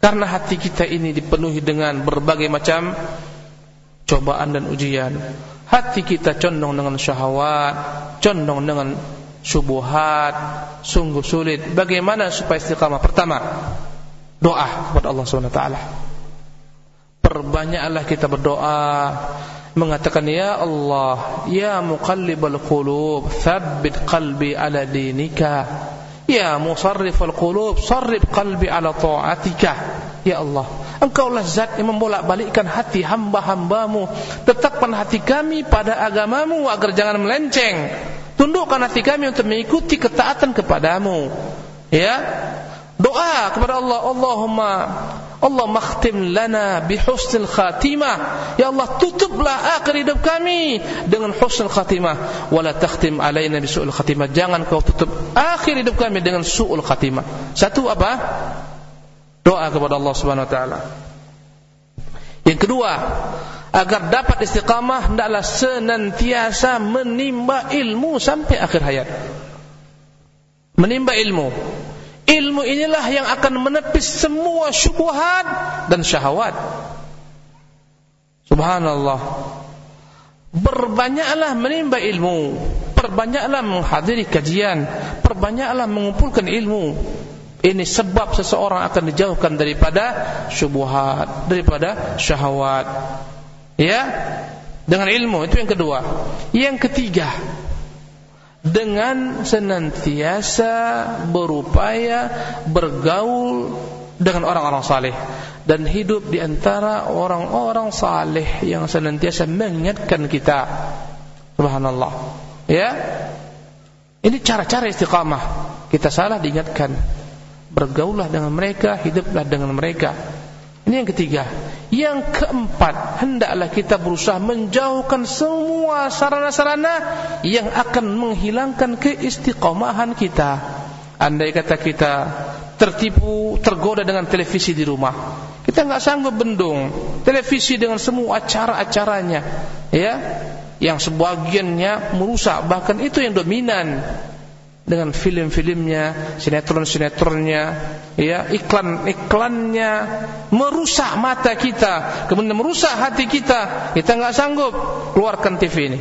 Karena hati kita ini dipenuhi dengan berbagai macam cobaan dan ujian. Hati kita condong dengan syahwat, condong dengan syubhat, sungguh sulit. Bagaimana supaya istiqamah? Pertama, doa kepada Allah Subhanahu wa taala. Perbanyaklah kita berdoa mengatakan ya Allah, ya muqallibal qulub, tsabbit qalbi ala dinika. Ya musarrifal qulub, sarrif qalbi ala ta'atika. Ya Allah, Engkaulah zat yang membolak-balikkan hati hamba-hambamu. Tetapkan hati kami pada agamamu agar jangan melenceng. Tundukkan hati kami untuk mengikuti ketaatan kepadamu. Ya. Doa kepada Allah, Allahumma Allah makhtim lana bihusnil khatimah. Ya Allah, tutuplah akhir hidup kami dengan husnul khatimah. Wala takhtim alaina bisu'ul khatimah. Jangan kau tutup akhir hidup kami dengan su'ul khatimah. Satu apa? Doa kepada Allah Subhanahu wa taala. Yang kedua, agar dapat istiqamah hendaklah senantiasa menimba ilmu sampai akhir hayat. Menimba ilmu. Ilmu inilah yang akan menepis semua syubhat dan syahwat. Subhanallah. Berbanyaklah menimba ilmu, perbanyaklah menghadiri kajian, perbanyaklah mengumpulkan ilmu. Ini sebab seseorang akan dijauhkan daripada syubhat, daripada syahwat. Ya, dengan ilmu itu yang kedua. Yang ketiga, dengan senantiasa berupaya bergaul dengan orang-orang saleh dan hidup di antara orang-orang saleh yang senantiasa mengingatkan kita. Subhanallah. Ya. Ini cara-cara istiqamah. Kita salah diingatkan. Bergaullah dengan mereka, hiduplah dengan mereka. Ini yang ketiga. Yang keempat, hendaklah kita berusaha menjauhkan semua sarana-sarana yang akan menghilangkan keistiqomahan kita. Andai kata kita tertipu, tergoda dengan televisi di rumah. Kita nggak sanggup bendung televisi dengan semua acara-acaranya, ya, yang sebagiannya merusak, bahkan itu yang dominan. Dengan film-filmnya, sinetron-sinetronnya, ya, iklan-iklannya merusak mata kita, kemudian merusak hati kita. Kita nggak sanggup keluarkan TV ini.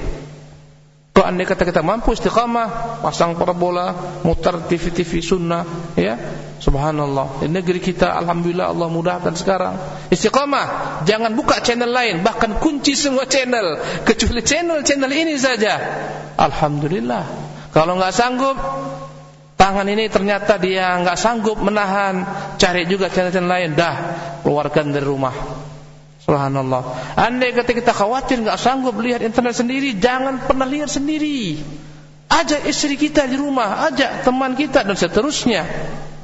Kalau andai kata kita mampu istiqamah, pasang parabola, mutar TV-TV sunnah, ya, subhanallah. Di negeri kita, alhamdulillah Allah mudahkan sekarang. Istiqamah, jangan buka channel lain, bahkan kunci semua channel, kecuali channel-channel ini saja. Alhamdulillah. Kalau nggak sanggup, tangan ini ternyata dia nggak sanggup menahan, cari juga channel-channel lain, dah keluarkan dari rumah. Subhanallah. Andai kata kita khawatir nggak sanggup lihat internet sendiri, jangan pernah lihat sendiri. Ajak istri kita di rumah, ajak teman kita dan seterusnya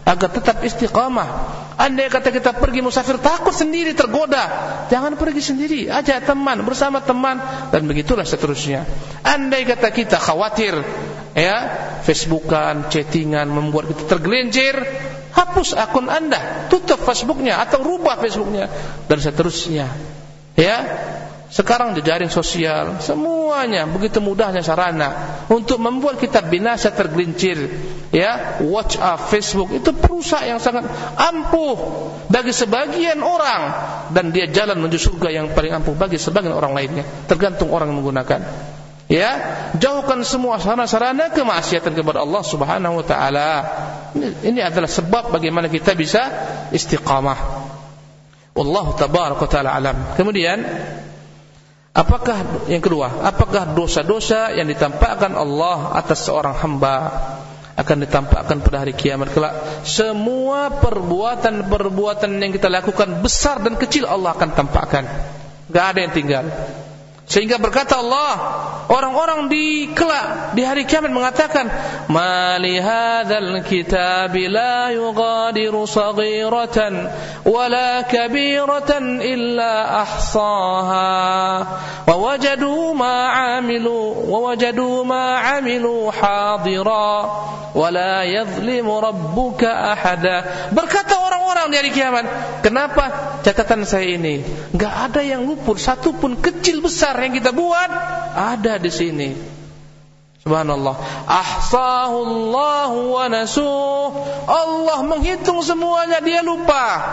agar tetap istiqamah. Andai kata kita pergi musafir takut sendiri tergoda, jangan pergi sendiri, ajak teman bersama teman dan begitulah seterusnya. Andai kata kita khawatir ya, Facebookan, chattingan membuat kita tergelincir, hapus akun anda, tutup Facebooknya atau rubah Facebooknya. Dan seterusnya. Ya, sekarang jejaring sosial. Semuanya. Begitu mudahnya sarana untuk membuat kita binasa tergelincir. Ya, WhatsApp, Facebook. Itu perusak yang sangat ampuh bagi sebagian orang. Dan dia jalan menuju surga yang paling ampuh bagi sebagian orang lainnya, tergantung orang yang menggunakan. Ya, jauhkan semua sarana-sarana kemaksiatan kepada Allah Subhanahu wa taala. Ini adalah sebab bagaimana kita bisa istiqamah. Wallahu tabaraka taala alam. Kemudian apakah yang kedua, apakah dosa-dosa yang ditampakkan Allah atas seorang hamba akan ditampakkan pada hari kiamat kelak? Semua perbuatan-perbuatan yang kita lakukan besar dan kecil Allah akan tampakkan. Enggak ada yang tinggal. Sehingga berkata Allah, orang-orang di kelak di hari kiamat mengatakan, "Mali hadzal kitab la yughadiru saghiratan wala kabiratan illa ahsaha. Wa wajadu ma 'amilu wa wajadu ma 'amilu hadira. Wa la yadhlimu rabbuka ahada." Berkata orang-orang di hari kiamat, "Kenapa catatan saya ini? Enggak ada yang luput satu pun kecil besar yang kita buat ada di sini. Subhanallah. Ahsahullahu wa nasuh. Allah menghitung semuanya dia lupa.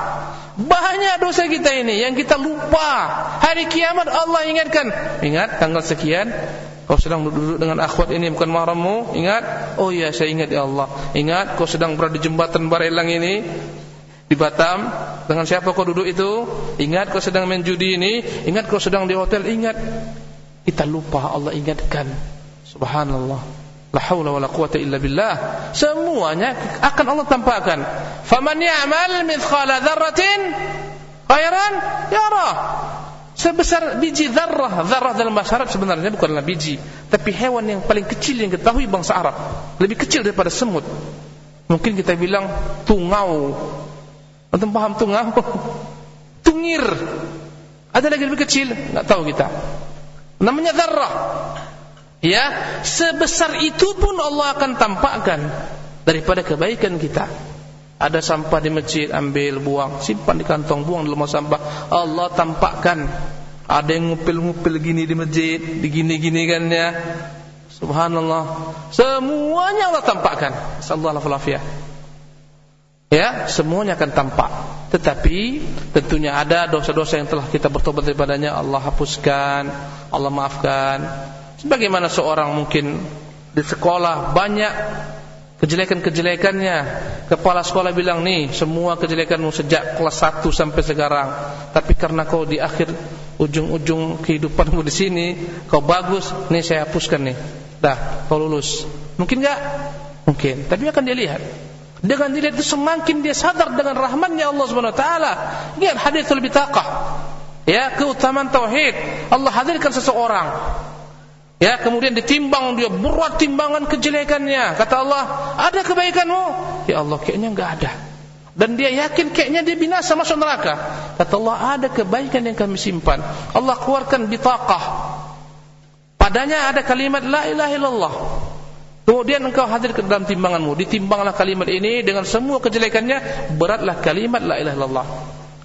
Banyak dosa kita ini yang kita lupa. Hari kiamat Allah ingatkan. Ingat tanggal sekian Kau sedang duduk dengan akhwat ini bukan mahrammu Ingat Oh iya saya ingat ya Allah Ingat kau sedang berada di jembatan Barelang ini di Batam. Dengan siapa kau duduk itu? Ingat kau sedang main judi ini. Ingat kau sedang di hotel. Ingat. Kita lupa Allah ingatkan. Subhanallah. La haula wala quwata illa billah. Semuanya akan Allah tampakkan. Faman ya'mal mithqala dzarratin khairan yara sebesar biji zarrah zarrah dalam bahasa Arab sebenarnya bukanlah biji. Tapi hewan yang paling kecil yang ketahui bangsa Arab. Lebih kecil daripada semut. Mungkin kita bilang tungau Antum paham tungau? <laughs> Tungir. Ada lagi lebih kecil, enggak tahu kita. Namanya zarrah. Ya, sebesar itu pun Allah akan tampakkan daripada kebaikan kita. Ada sampah di masjid, ambil, buang, simpan di kantong, buang di rumah sampah. Allah tampakkan. Ada yang ngupil-ngupil gini di masjid, digini-gini kan ya. Subhanallah. Semuanya Allah tampakkan. Sallallahu alaihi ya semuanya akan tampak. Tetapi tentunya ada dosa-dosa yang telah kita bertobat daripadanya. Allah hapuskan Allah maafkan. Sebagaimana seorang mungkin di sekolah banyak kejelekan-kejelekannya. Kepala sekolah bilang nih semua kejelekanmu sejak kelas 1 sampai sekarang. Tapi karena kau di akhir ujung-ujung kehidupanmu di sini kau bagus nih saya hapuskan nih. Dah kau lulus. Mungkin enggak mungkin. Tapi akan dia lihat dengan dilihat itu semakin dia sadar dengan rahmatnya Allah Subhanahu wa taala. Lihat hadithul bitaqah. Ya, keutamaan tauhid. Allah hadirkan seseorang. Ya, kemudian ditimbang dia berat timbangan kejelekannya. Kata Allah, "Ada kebaikanmu?" Ya Allah, kayaknya enggak ada. Dan dia yakin kayaknya dia binasa masuk neraka. Kata Allah, "Ada kebaikan yang kami simpan." Allah keluarkan bitaqah. Padanya ada kalimat la ilaha illallah. Kemudian engkau hadir ke dalam timbanganmu. Ditimbanglah kalimat ini dengan semua kejelekannya. Beratlah kalimat la ilaha illallah.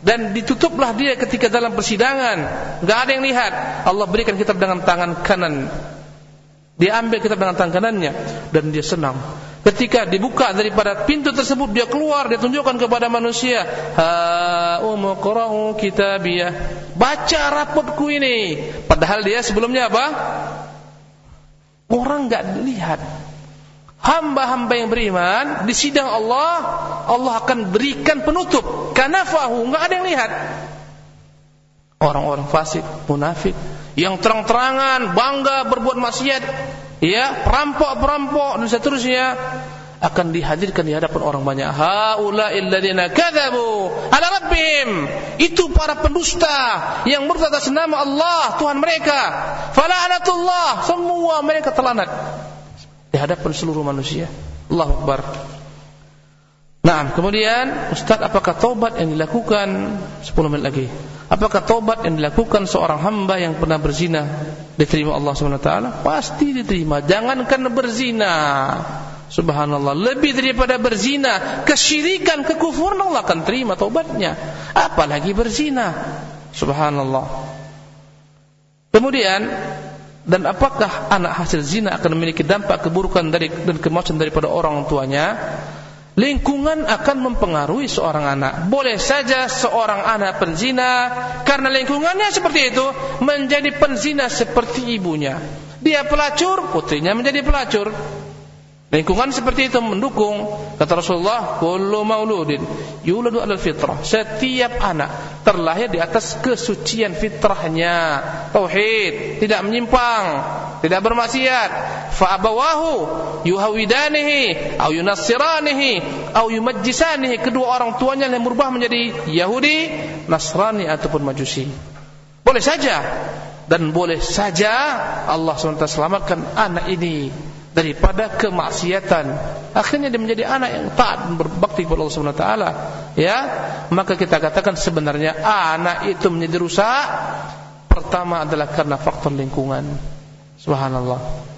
Dan ditutuplah dia ketika dalam persidangan. Gak ada yang lihat. Allah berikan kitab dengan tangan kanan. Dia ambil kitab dengan tangan kanannya. Dan dia senang. Ketika dibuka daripada pintu tersebut dia keluar. Dia tunjukkan kepada manusia, "Ha umqra'u kitabiyah." Baca rapotku ini. Padahal dia sebelumnya apa? Orang enggak lihat. Hamba-hamba yang beriman di sidang Allah, Allah akan berikan penutup. Kanafahu, enggak ada yang lihat. Orang-orang fasik, munafik, yang terang-terangan bangga berbuat maksiat, ya perampok-perampok dan seterusnya akan dihadirkan di hadapan orang banyak. Haula'il ladzina kadzabu ala rabbihim. Itu para pendusta yang berkata nama Allah Tuhan mereka. Fala'anatullah. Semua mereka terlanat di hadapan seluruh manusia. Allahu Akbar. Nah, kemudian Ustaz apakah taubat yang dilakukan 10 menit lagi? Apakah taubat yang dilakukan seorang hamba yang pernah berzina diterima Allah taala? Pasti diterima. Jangankan berzina. Subhanallah, lebih daripada berzina, kesyirikan, kekufuran Allah akan terima taubatnya. Apalagi berzina. Subhanallah. Kemudian dan apakah anak hasil zina akan memiliki dampak keburukan dari dan kemaksiatan daripada orang tuanya? Lingkungan akan mempengaruhi seorang anak. Boleh saja seorang anak penzina karena lingkungannya seperti itu menjadi penzina seperti ibunya. Dia pelacur, putrinya menjadi pelacur. Lingkungan seperti itu mendukung kata Rasulullah, "Kullu mauludin yuladu 'alal fitrah." Setiap anak terlahir di atas kesucian fitrahnya, tauhid, tidak menyimpang, tidak bermaksiat. Fa abawahu yuhawidanihi au yunassiranihi au yumajjisanihi. Kedua orang tuanya yang berubah menjadi Yahudi, Nasrani ataupun Majusi. Boleh saja dan boleh saja Allah SWT selamatkan anak ini daripada kemaksiatan. Akhirnya dia menjadi anak yang taat berbakti kepada Allah Subhanahu wa taala. Ya, maka kita katakan sebenarnya anak itu menjadi rusak pertama adalah karena faktor lingkungan. Subhanallah.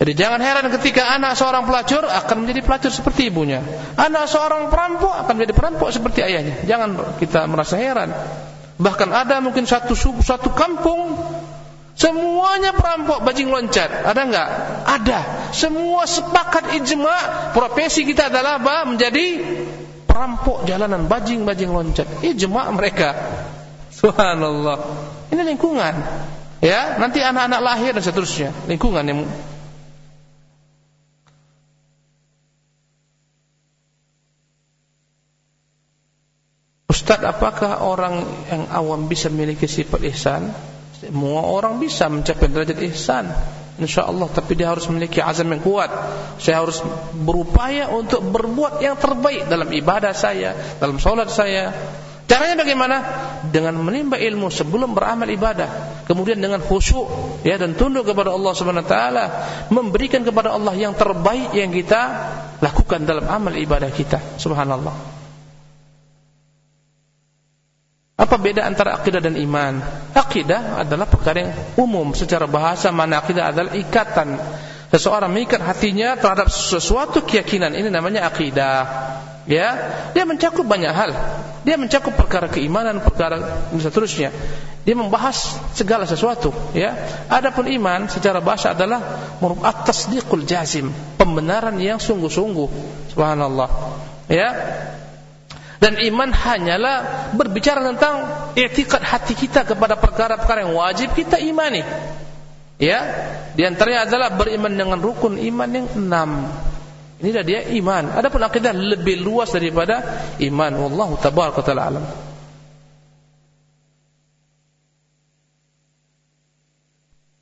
Jadi jangan heran ketika anak seorang pelacur akan menjadi pelacur seperti ibunya. Anak seorang perampok akan menjadi perampok seperti ayahnya. Jangan kita merasa heran. Bahkan ada mungkin satu satu kampung Semuanya perampok bajing loncat. Ada enggak? Ada. Semua sepakat ijma profesi kita adalah apa? Menjadi perampok jalanan bajing-bajing loncat. Ijma mereka. Subhanallah. Ini lingkungan. Ya, nanti anak-anak lahir dan seterusnya. Lingkungan yang Ustaz, apakah orang yang awam bisa memiliki sifat ihsan? Semua orang bisa mencapai derajat ihsan. InsyaAllah Tapi dia harus memiliki azam yang kuat. Saya harus berupaya untuk berbuat yang terbaik Dalam ibadah saya Dalam solat saya. Caranya bagaimana? Dengan menimba ilmu sebelum beramal ibadah. Kemudian dengan khusyuk ya, Dan tunduk kepada Allah SWT Memberikan kepada Allah yang terbaik Yang kita lakukan dalam amal ibadah kita. Subhanallah Apa beda antara akidah dan iman? Akidah adalah perkara yang umum secara bahasa mana akidah adalah ikatan. Seseorang mengikat hatinya terhadap sesuatu keyakinan ini namanya akidah. Ya, dia mencakup banyak hal. Dia mencakup perkara keimanan, perkara dan seterusnya. Dia membahas segala sesuatu, ya. Adapun iman secara bahasa adalah at-tasdiqul jazim, pembenaran yang sungguh-sungguh. Subhanallah. Ya. Dan iman hanyalah berbicara tentang i'tiqad hati kita kepada perkara-perkara yang wajib kita imani. Ya, di antaranya adalah beriman dengan rukun iman yang enam. Inilah dia iman. Adapun akidah lebih luas daripada iman. Wallahu tabaraka taala alam.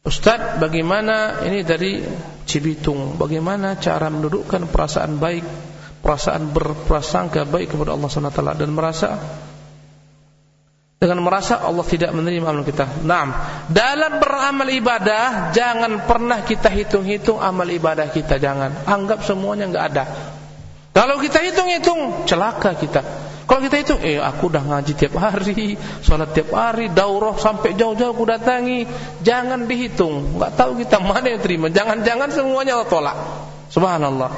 Ustaz, bagaimana ini dari Cibitung? Bagaimana cara mendudukkan perasaan baik perasaan berprasangka baik kepada Allah SWT dan merasa dengan merasa Allah tidak menerima amal kita. Naam. Dalam beramal ibadah jangan pernah kita hitung-hitung amal ibadah kita jangan. Anggap semuanya enggak ada. Kalau kita hitung-hitung celaka kita. Kalau kita hitung, eh aku udah ngaji tiap hari, sholat tiap hari, daurah sampai jauh-jauh aku datangi, jangan dihitung. Enggak tahu kita mana yang terima. Jangan-jangan semuanya Allah tolak. Subhanallah.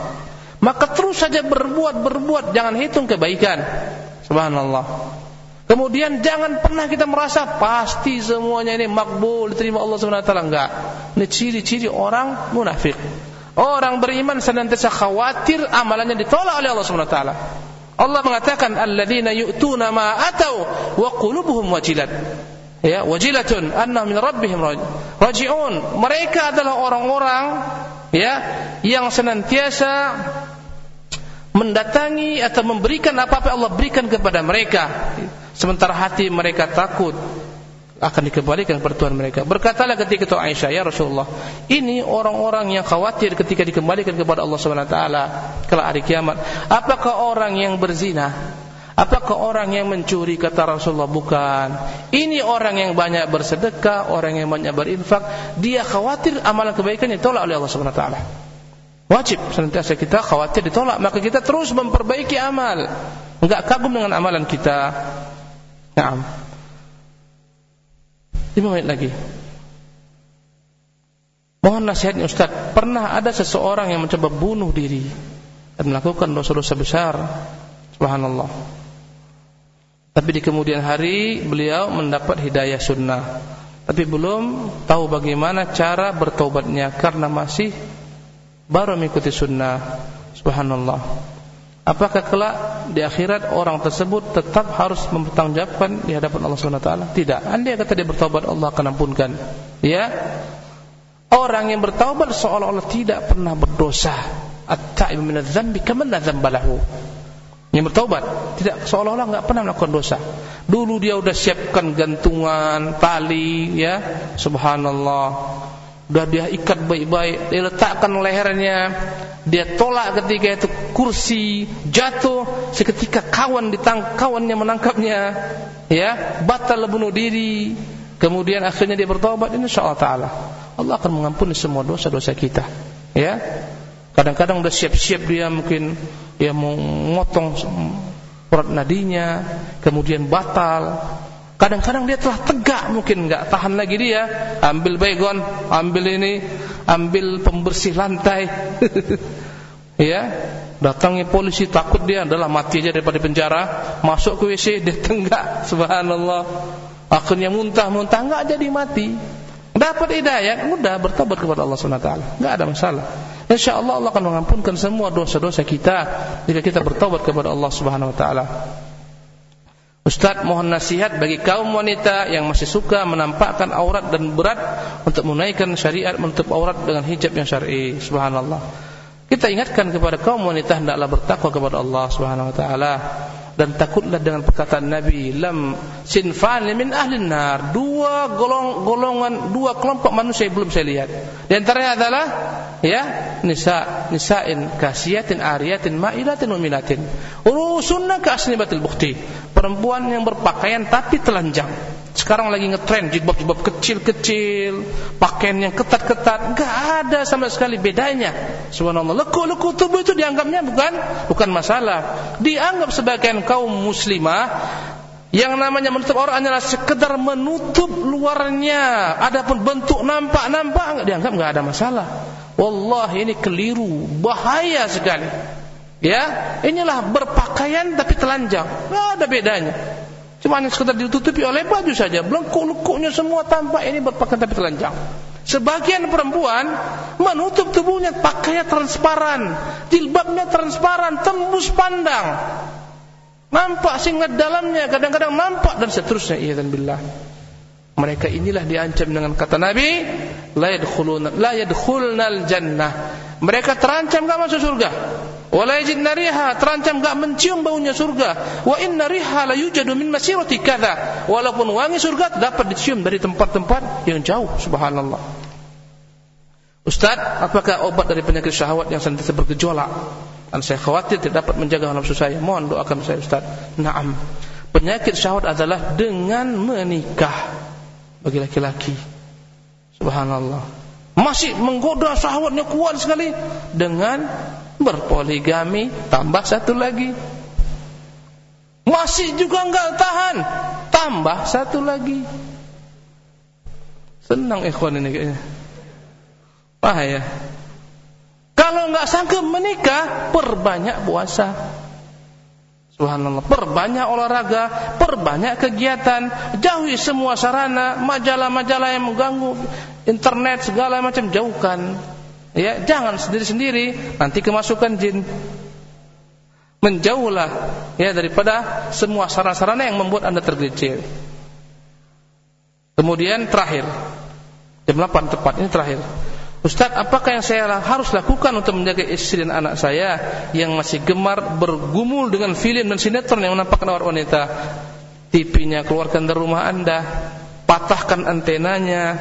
Maka terus saja berbuat, berbuat, jangan hitung kebaikan. Subhanallah. Kemudian jangan pernah kita merasa pasti semuanya ini makbul diterima Allah Subhanahu wa taala enggak. Ini ciri-ciri orang munafik. Orang beriman senantiasa khawatir amalannya ditolak oleh Allah Subhanahu wa taala. Allah mengatakan alladzina yu'tuna ma atau wa qulubuhum wajilat. Ya, wajilatun annahum min rabbihim raji'un. Mereka adalah orang-orang ya yang senantiasa mendatangi atau memberikan apa-apa Allah berikan kepada mereka sementara hati mereka takut akan dikembalikan kepada Tuhan mereka. Berkatalah ketika itu Aisyah, "Ya Rasulullah, ini orang-orang yang khawatir ketika dikembalikan kepada Allah Subhanahu wa taala hari kiamat. Apakah orang yang berzina? Apakah orang yang mencuri kata Rasulullah bukan. Ini orang yang banyak bersedekah, orang yang banyak berinfak, dia khawatir amalan kebaikan ditolak oleh Allah Subhanahu wa taala. Wajib senantiasa kita khawatir ditolak, maka kita terus memperbaiki amal. Enggak kagum dengan amalan kita. Naam. 5 menit lagi. Mohon nasihatnya Ustaz, pernah ada seseorang yang mencoba bunuh diri dan melakukan dosa-dosa besar. Subhanallah. Tapi di kemudian hari beliau mendapat hidayah sunnah. Tapi belum tahu bagaimana cara bertobatnya karena masih baru mengikuti sunnah. Subhanallah. Apakah kelak di akhirat orang tersebut tetap harus mempertanggungjawabkan di hadapan Allah Subhanahu wa taala? Tidak. Andai kata dia bertobat Allah akan ampunkan. Ya. Orang yang bertaubat seolah-olah tidak pernah berdosa. At-ta'ibu min adz-dzambi kaman la dzambalahu. Yang bertaubat tidak seolah-olah enggak pernah melakukan dosa. Dulu dia sudah siapkan gantungan, tali, ya. Subhanallah Sudah dia ikat baik-baik, dia letakkan lehernya, dia tolak ketika itu kursi jatuh, seketika kawan ditang kawannya menangkapnya, ya, batal bunuh diri. Kemudian akhirnya dia bertobat, insyaallah taala Allah akan mengampuni semua dosa-dosa kita, ya. Kadang-kadang sudah siap-siap dia mungkin ya motong urat nadinya, kemudian batal, Kadang-kadang dia telah tegak mungkin enggak tahan lagi dia, ambil baygon, ambil ini, ambil pembersih lantai. <laughs> ya, datangi polisi takut dia adalah mati aja daripada penjara, masuk ke WC dia tenggak, subhanallah. Akhirnya muntah-muntah enggak jadi mati. Dapat hidayah, mudah bertobat kepada Allah Subhanahu wa taala. Enggak ada masalah. Insyaallah Allah akan mengampunkan semua dosa-dosa kita jika kita bertobat kepada Allah Subhanahu wa taala. Ustaz mohon nasihat bagi kaum wanita yang masih suka menampakkan aurat dan berat untuk menunaikan syariat menutup aurat dengan hijab yang syar'i. Subhanallah. Kita ingatkan kepada kaum wanita hendaklah bertakwa kepada Allah Subhanahu wa taala dan takutlah dengan perkataan Nabi lam sinfan min ahli nar dua golong, golongan dua kelompok manusia yang belum saya lihat. Di antaranya adalah ya nisa nisain kasiatin ariyatin mailatin uminatin urusunna ka asnibatil bukti. Perempuan yang berpakaian tapi telanjang. Sekarang lagi ngetren jilbab-jilbab kecil-kecil pakaian yang ketat-ketat. Enggak ada sama sekali bedanya. Subhanallah lekuk-lekuk tubuh itu dianggapnya bukan bukan masalah. Dianggap sebagian kaum muslimah yang namanya menutup aurat hanyalah sekedar menutup luarnya adapun bentuk nampak-nampak dianggap enggak ada masalah wallahi ini keliru bahaya sekali Ya, inilah berpakaian tapi telanjang. Tidak ada bedanya. Cuma hanya sekedar ditutupi oleh baju saja. Belengkuk-lengkuknya semua tampak ini berpakaian tapi telanjang. Sebagian perempuan menutup tubuhnya pakaian transparan, jilbabnya transparan, tembus pandang. Nampak singet dalamnya, kadang-kadang nampak dan seterusnya. Iya dan billah. Mereka inilah diancam dengan kata Nabi, la yadkhuluna la yadkhulnal jannah. Mereka terancam enggak masuk surga. Wala yajidna riha, terancam enggak mencium baunya surga. Wa inna riha la yujadu min masirati kadza. Walaupun wangi surga dapat dicium dari tempat-tempat yang jauh, subhanallah. Ustaz, apakah obat dari penyakit syahwat yang senantiasa bergejolak? Dan saya khawatir tidak dapat menjaga nafsu saya. Mohon doakan saya Ustaz. Naam. Penyakit syahwat adalah dengan menikah bagi laki-laki. Subhanallah. Masih menggoda syahwatnya kuat sekali dengan berpoligami tambah satu lagi masih juga enggak tahan tambah satu lagi senang ikhwan ini kayaknya bahaya kalau enggak sanggup menikah perbanyak puasa Subhanallah perbanyak olahraga perbanyak kegiatan jauhi semua sarana majalah-majalah yang mengganggu internet segala macam jauhkan Ya, jangan sendiri-sendiri nanti kemasukan jin. Menjauhlah ya daripada semua sarana-sarana yang membuat Anda tergelincir. Kemudian terakhir jam 8 tepat ini terakhir. Ustaz, apakah yang saya harus lakukan untuk menjaga istri dan anak saya yang masih gemar bergumul dengan film dan sinetron yang menampakkan awal wanita? TV-nya keluarkan dari rumah Anda, patahkan antenanya.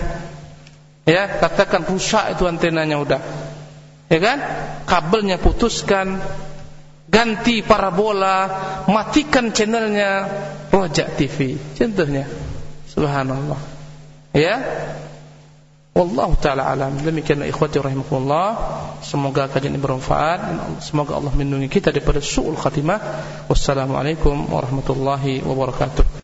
Ya, katakan rusak itu antenanya udah. Ya kan? Kabelnya putuskan, ganti parabola, matikan channelnya Rojak TV. Contohnya. Subhanallah. Ya, Wallahu taala alam. Demikianlah ikhwati rahimakumullah. Semoga kajian ini bermanfaat semoga Allah melindungi kita daripada suul khatimah. Wassalamualaikum warahmatullahi wabarakatuh.